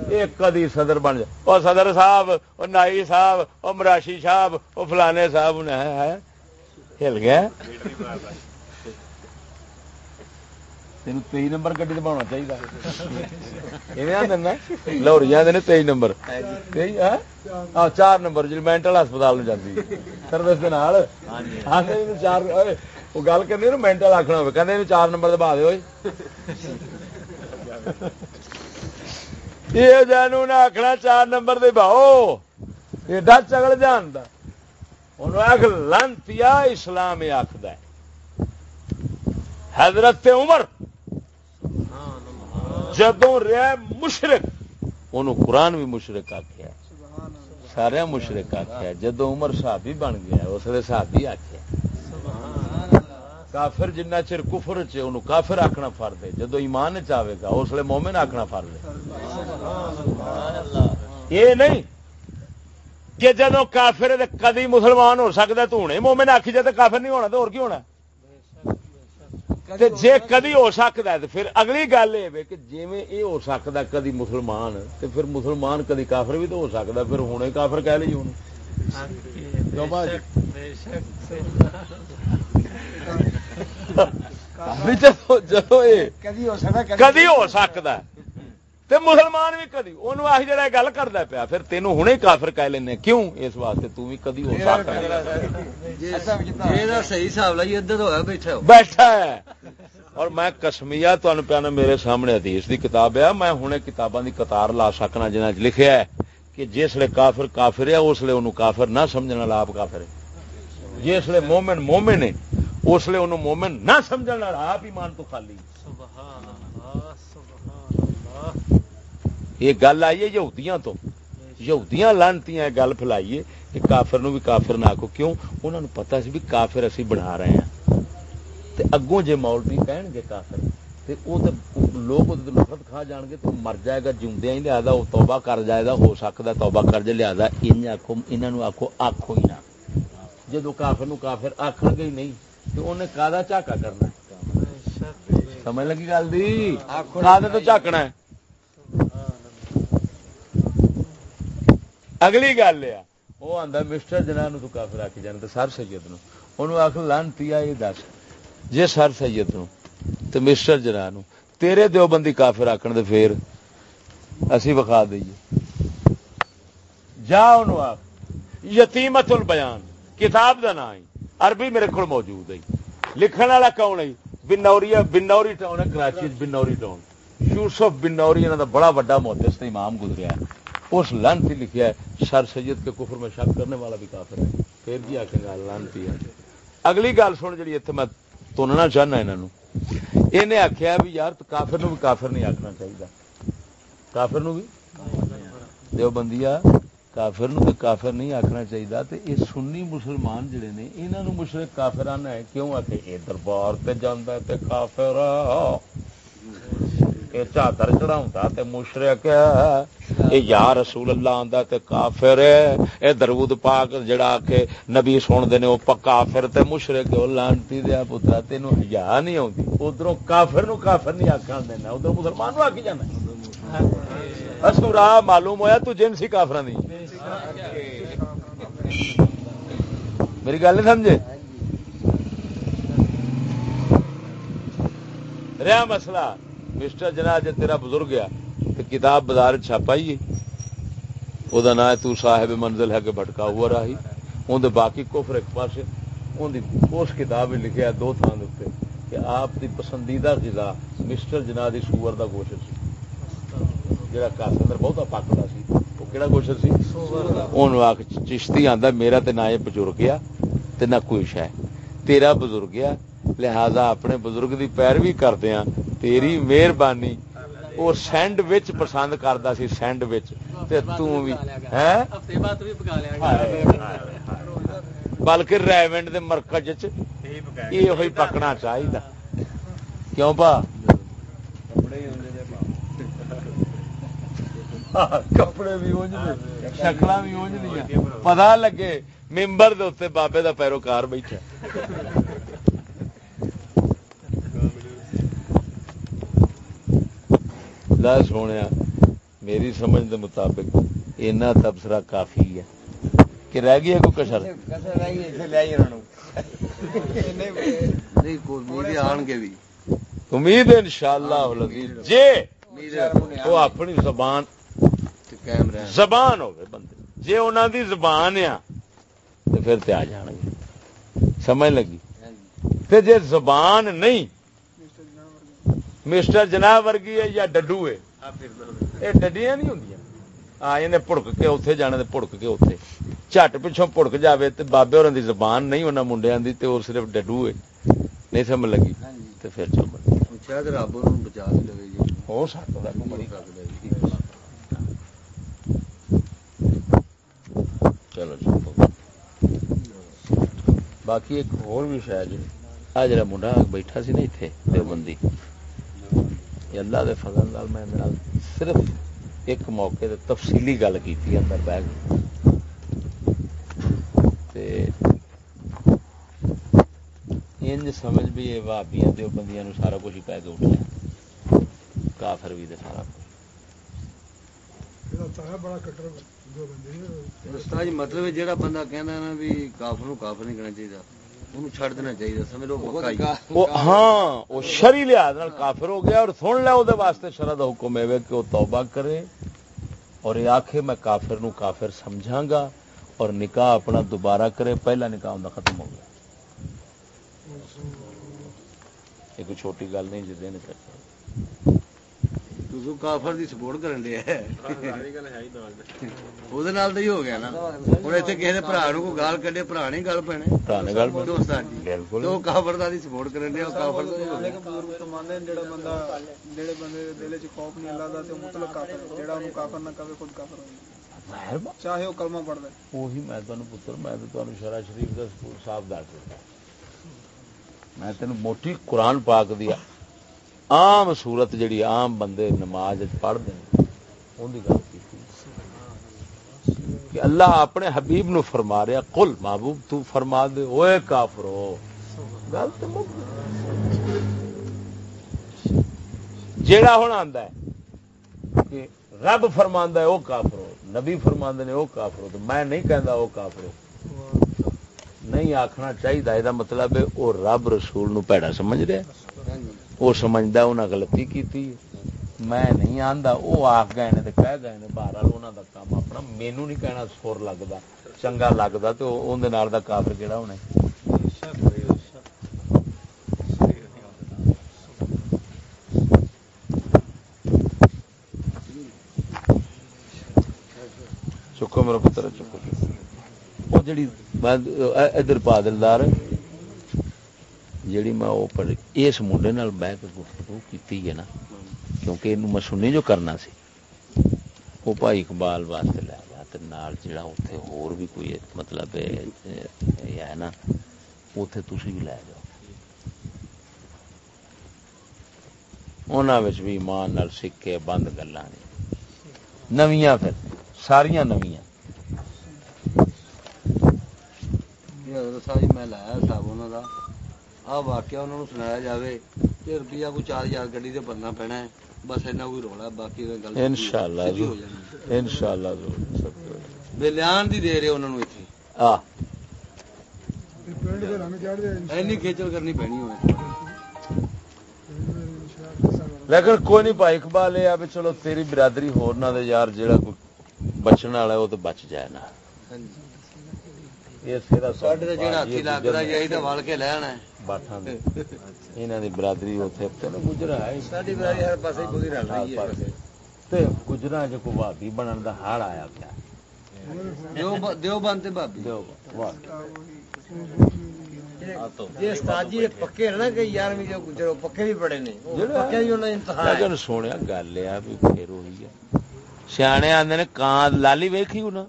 ایک کدی صدر بن جائے وہ صدر صاحب وہ نائی صاحب وہ مراشی صاحب وہ فلانے صاحب ہل گیا تین تئی نمبر چاہیے تئی نمبر چار نمبر جی مینٹل ہسپتال جاتی سروس چار وہ گل کرنی مینٹل آخنا ہو کہ چار نمبر دبا دے یہ جانو نے آخنا چار نمبر دے باؤ ایڈا چگل جانتا انہوں آخ لنتی اسلام آخد حضرت عمر جدو رہا مشرق ان قرآن بھی مشرق آخیا سارا مشرق آخیا جدو عمر صحابی بن گیا اس لیے صحابی آخیا کافر جنہ چر کفر چ کافر آخنا فرد ہے۔ جدو ایمان چاہے گا اس لیے مومن آخنا فرد یہ نہیں کہ جدو کافر کدی مسلمان ہو سکتا تو ہونے مومن آخی جائے تو کافر نہیں ہونا تو اور کی ہونا؟ جی کدی ہو سکتا ہے تو پھر اگلی گل یہ کہ جی یہ ہو سکتا کدی مسلمان تو پھر مسلمان کدی کافر بھی تو ہو سکتا پھر ہونے کافر کہہ لی ہوں کدی ہو سکتا تے مسلمان بھی کدی ان آہ جڑا گل کرتا پیا پھر تینوں ہنے کافر کہہ لینا کیوں اس واسطے تو کدی ہو بیٹھا ہے اور میں کسمیا تمہیں پیا میرے سامنے حدیث دی کتاب ہے میں ہوں کتاباں دی قطار لا سکنا جنہ چ لکھیا ہے کہ جس کافر کافر ہے اس انہوں کافر نہ سمجھنا لاپ کافر ہے جس مومن مومن ہے اس لیے انہوں مومن نہ سمجھن والا آپ ایمان تو خالی۔ یہ گل آئی یہودیاں تو۔ یہودیاں لانتی ہیں گل پھیلائیے کہ کافر نو بھی کافر نہ آکو کیوں؟ انہوں نے پتا سی بھی کافر اسی بنا رہے ہیں۔ تے اگوں جے مولوی کہن گے کافر، تے او تے لوگ تے لفظ کھا جان گے تو مر جائے گا جوندے ہی لہذا او توبہ کر جائے گا، ہو سکتا توبہ کر جے لہذا انہاں کو انہاں نو آکھو آکھو ہی نہ۔ جدوں کافر نو کافر آکھن گے ہی نہیں انہیں کا جھاکا کرنا سمجھ لگی گل دی؟ کا اگلی گل یہ وہ آتا مسٹر جناح تو کافر آ کے جانا سر سید انہوں لانتی یہ دس۔ جی سر سید مسٹر جناح تیرے دو بندی کافر آکن پھر اسی وکھا دئیے۔ جا انہوں آپ یتیمت البیان کتاب کا نام عربی میرے کو موجود ہے لکھن والا کون ہے؟ بنوری بنوری ٹاؤن ہے، کراچی بنوری ٹاؤن۔ یوسف بنوری یہاں کا بڑا وا محدث نے امام گزریا ہے۔ اس لانتی لکھیا ہے سر سید کے کفر میں شک کرنے والا بھی کافر ہے۔ پھر جی آ کے گل لانتی ہے۔ اگلی گل سن جی اتنے میں تننا چاہنا یہاں یہ آخیا بھی یار کافر بھی کافر نہیں آخنا چاہیے کافر نو بھی؟ دیوبندیا کافر نو کافر نہیں آکھنا چاہیے تے اے سنی مسلمان جڑے نے، انہاں نو مشرک کافرانہ ہے، کیوں؟ آ کے اے دربار تے جاندا کافر اے چادر چڑھاوندا تے مشرک یا رسول اللہ آندا تے کافر اے درود پاک جڑا کے نبی سنتے دے نے، او کافر تے مشرک او لانتی دے پترا، تینوں حیا نہیں اوندی اوتھروں کافر نو کافر نہیں آکھن دینا ادھر مسلمان نو آکھی جانا۔ اصورا معلوم ہویا تو جنسی کافران دی۔ میری گل نہیں سمجھے؟ رہا مسئلہ، مسٹر جناح جی تیرا بزرگ گیا تو کتاب بازار چھاپائی وہ نا ہے۔ تو صاحب منزل ہے کہ بھٹکا ہوا راہی۔ اندر باقی کفر ایک پاس اندی اس کتاب لکھیا دو تھان دے کہ آپ دی پسندیدہ غذا مسٹر جناح سور دا گوشت سی۔ ਕਿ ਆਪ ਦੀ ਪਸੰਦੀਦਾ ਗਿਜ਼ਾ ਮਿਸਟਰ ਜਨਾਬ ਦੀ ਸੂਰ ਦਾ ਗੋਸ਼ਤ ਸੀ ਜਿਹੜਾ ਕਾਸੰਦਰ ਬਹੁਤਾ ਪੱਕਦਾ ਸੀ ਉਹ ਕਿਹੜਾ ਗੋਸ਼ਤ ਸੀ ਉਹਨੂੰ ਆਖ ਚਿਸ਼ਤੀ ਆਂਦਾ ਮੇਰਾ ਤੇ ਨਾ ਇਹ ਬਜ਼ੁਰਗ ਆ ਤੇ ਨਾ ਕੋਈ ਸ਼ੈ ਤੇਰਾ ਬਜ਼ੁਰਗ ਆ ਲਿਹਾਜ਼ਾ ਆਪਣੇ ਬਜ਼ੁਰਗ ਦੀ ਪੈਰਵੀ ਕਰਦੇ ਆ ਤੇਰੀ ਮਿਹਰਬਾਨੀ ਉਹ ਸੈਂਡਵਿਚ ਪਸੰਦ ਕਰਦਾ ਸੀ ਸੈਂਡਵਿਚ ਤੇ ਤੂੰ ਵੀ ਹੈ ਹਫਤੇ ਬਾਅਦ ਵੀ ਪਕਾ ਲਿਆ ਬਲਕਿ ਰੈਵੈਂਡ کپڑے بھی اونجنے شکل بھی اونجنیا پتا لگے ممبر دے اتنے بابے دا پیروکار بیٹھا۔ لا سونے میری سمجھ دے مطابق اینا تبصرہ کافی ہے۔ کہ رہ گیا کوئی کشر؟ کشر رہ گئی اسے لے آئی رہنوں نہیں کوئی آن کے بھی۔ امید انشاءاللہ جی وہ اپنی زبان زبان ہوگی بندے۔ جی انہوں دی زبان آ تو پھر تے آ جان گے سمجھ لگی؟ تے جی زبان نہیں مسٹر جناب ورگی ہے یا ڈڈو ہے؟ یہ ڈڈیاں نہیں ہوں ہاں پڑک کے اتنے جانے پڑک کے اتنے جٹ پچھوں پڑک جائے تو بابے ہوروں کی زبان نہیں انہوں منڈیا کی تو صرف ڈڈو ہے نہیں سمجھ لگی تو پھر چمڑ ہو سکتا کرنا چاہتا ہوں باقی ایک اور بھی شاید آ جا منڈا بیٹھا سی نا اتنے دیوبندی۔ یہ اللہ دے فضل لال میں اندرال صرف ایک موقع دے تفصیلی گل کی اندر بہ گئی انج سمجھ بھی یہ بھابیا دیوبندیاں نو سارا کچھ ہی پہ کے اٹھا کافر بھی دے سارا کچھ۔ بڑا کٹر۔ رستا جی مطلب جہاں بندہ کہنا نا بھی کافر نو کافر نہیں کہنا چاہیے انہوں چھڑ دینا چاہیے سمجھ لو پکا ہاں وہ شری لحاظ کافر ہو گیا اور سن لیا وہ واسطے شرع دا حکم ہے کہ وہ توبہ کرے اور آخے میں کافر نو کافر سمجھاں گا اور نکاح اپنا دوبارہ کرے پہلا نکاح ان ختم ہو گیا یہ کوئی چھوٹی گل نہیں جی دین کر کافر دی سپورٹ کرن ہے او دے نال تے ہو گیا نا ہن ایتھے کسے دے بھرا نو کو گال کڈے بھرا گل بالکل کافر دا دی سپورٹ کرن کافر دا لیکن تو جڑا بندہ جڑے بندے دے دل وچ خوف نہیں اللہ دا تے مطلق کافر جڑا کافر نہ کہے خود کافر چاہے کلمہ پڑھ میں تانوں پتر میں تے تانوں شرع شریف دا میں تینوں موٹی قرآن پاک عام صورت جڑی عام بندے نماز پڑھ دیں ان دی گل کی کہ اللہ اپنے حبیب نو فرما رہا کل محبوب تو فرما دے اوے کافرو گل تو مک جیڑا ہن آندا ہے کہ رب فرماندا ہے، او کافرو نبی فرماندے نے، او کافرو تو میں نہیں کہندا او کافرو نہیں آخنا چاہیے دا مطلب ہے وہ رب رسول نو پیڑا سمجھ رہا ہے۔ وہ سمجھتا انہیں غلطی کی میں نہیں آندا، وہ آخ گئے نے کہہ گئے نے انہوں دا کام اپنا مینو نہیں کہنا، سر لگدا، چنگا لگدا تے اون کافر کیڑا ہونا چکو میرا پتر، چکو۔ وہ جڑی ادھر پادلدار جیڑی میں وہ پر اس منڈے نال میں گفتگو کیتی ہے نا کیونکہ انہوں میں سنی جو کرنا سی وہ بھائی اقبال واسطے لے گیا نال جڑا اوتھے ہور بھی کوئی مطلب ہے نا اوتھے تسی بھی لے جاؤ انہاں بھی ایمان نال سکے بند گلا نے نویاں پھر ساریاں نویاں یہ میں لایا صاحب انہاں دا واقعہ انہوں نے سنایا جاوے کہ روپیہ کو چار ہزار گڈی سے بننا پینا ہے بس ایسا کوئی رولا باقی ان شاء اللہ ان شاء اللہ بلیان دی دے رہے انہوں نے لیکن کوئی نہیں بھائی اقبال یہ چلو تیری برادری ہور نہ دے یار جیڑا کوئی بچنے والا ہے وہ تو بچ جائے نا برادری گجرا بھابی بننے کا ہار آیا پیا سونے گل سیا آدھے کان لالی ویکھی نا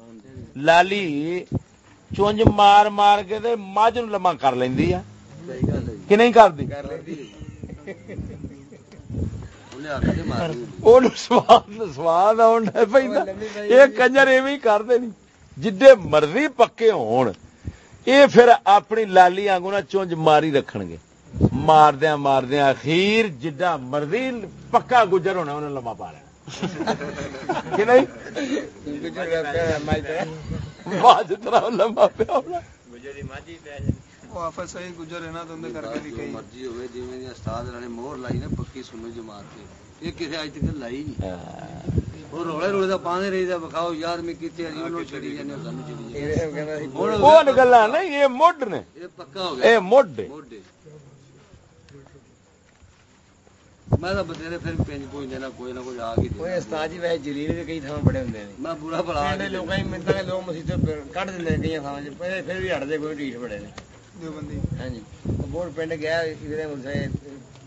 لالی چونج مار مار کے دے ماج نو لما کر لیندی ہے کہ نہیں کرتی سواد یہ کنجر ایویں کرتے نہیں مرضی پکے ہون پھر اپنی لالی آگوں چونج ماری رکھن گے۔ ماردیا ماردیا اخیر جڈا مرضی پکا گجر ہونا انہیں لما پا رہا کہ نہیں؟ ماج طرح لمبا پیا ہونا گجری ماجی پیا وہ آفت صحیح گجرے نا تم کر کے کہیں۔ مرضی ہوے جویں استاد نے مہر لائی نا پکی سنو جماعت تے یہ کسے اج تک لائی نہیں۔ ہاں۔ وہ روڑے روڑے دا پانے رہی دا بکھاؤ یار میں کیتے ہیں انہوں چڑی جانے سانو چڑی جانے۔ وہ گلاں نہیں یہ مڈ نے۔ یہ پکا ہو گیا۔ اے مڈ۔ مڈ۔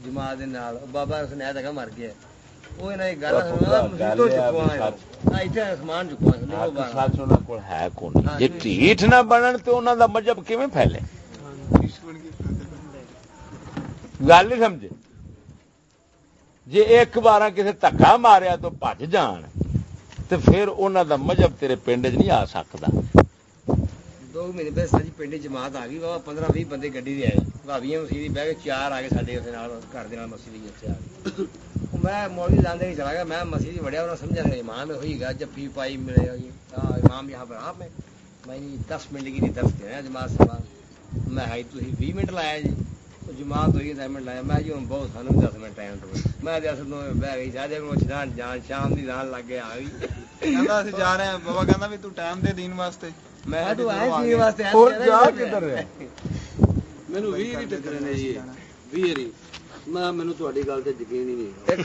جماعت بابا سنیا تک مر گیا گل ٹھیٹ نہ بنن مذہب گل نہیں سمجھے جی ایک بار کسی دکا ماریا تو بج جان۔ تو پھر انہوں دا مذہب تیرے پنڈ چ نہیں آ سکتا۔ دو مہینے پہ ساری پنڈ جماعت آ گئی، بابا پندرہ بھی بندے گڈی آئے۔ بھابیاں مسیح بہ کے چار آ گئے سارے اس گھر دے مسیح میں مولوی لاندے نہیں چلا گیا، میں مسیح بڑھیا انہوں سمجھا کہ امام ہوئی گا جب بھی پائی ملے گی امام یہاں پر آپ میں میں دس منٹ کی نہیں دس دینا جماعت سے میں ہے تھی بیس منٹ لایا جی۔ جماعت ہوئی اسائنمنٹ لایا میں جی ہوں بہت سانو منٹ ٹائم ٹو میں جی دس دو بہ گئی جا میں جان جان شام دی ران لگ گیا آ گئی کہندا اسی جا رہے ہیں بابا کہندا بھی تو ٹائم دے دین واسطے۔ میں تو آئے دین واسطے۔ اور جا کدھر ہے؟ مینوں 20 20 میں مینوں تہاڈی گل تے یقین ہی نہیں۔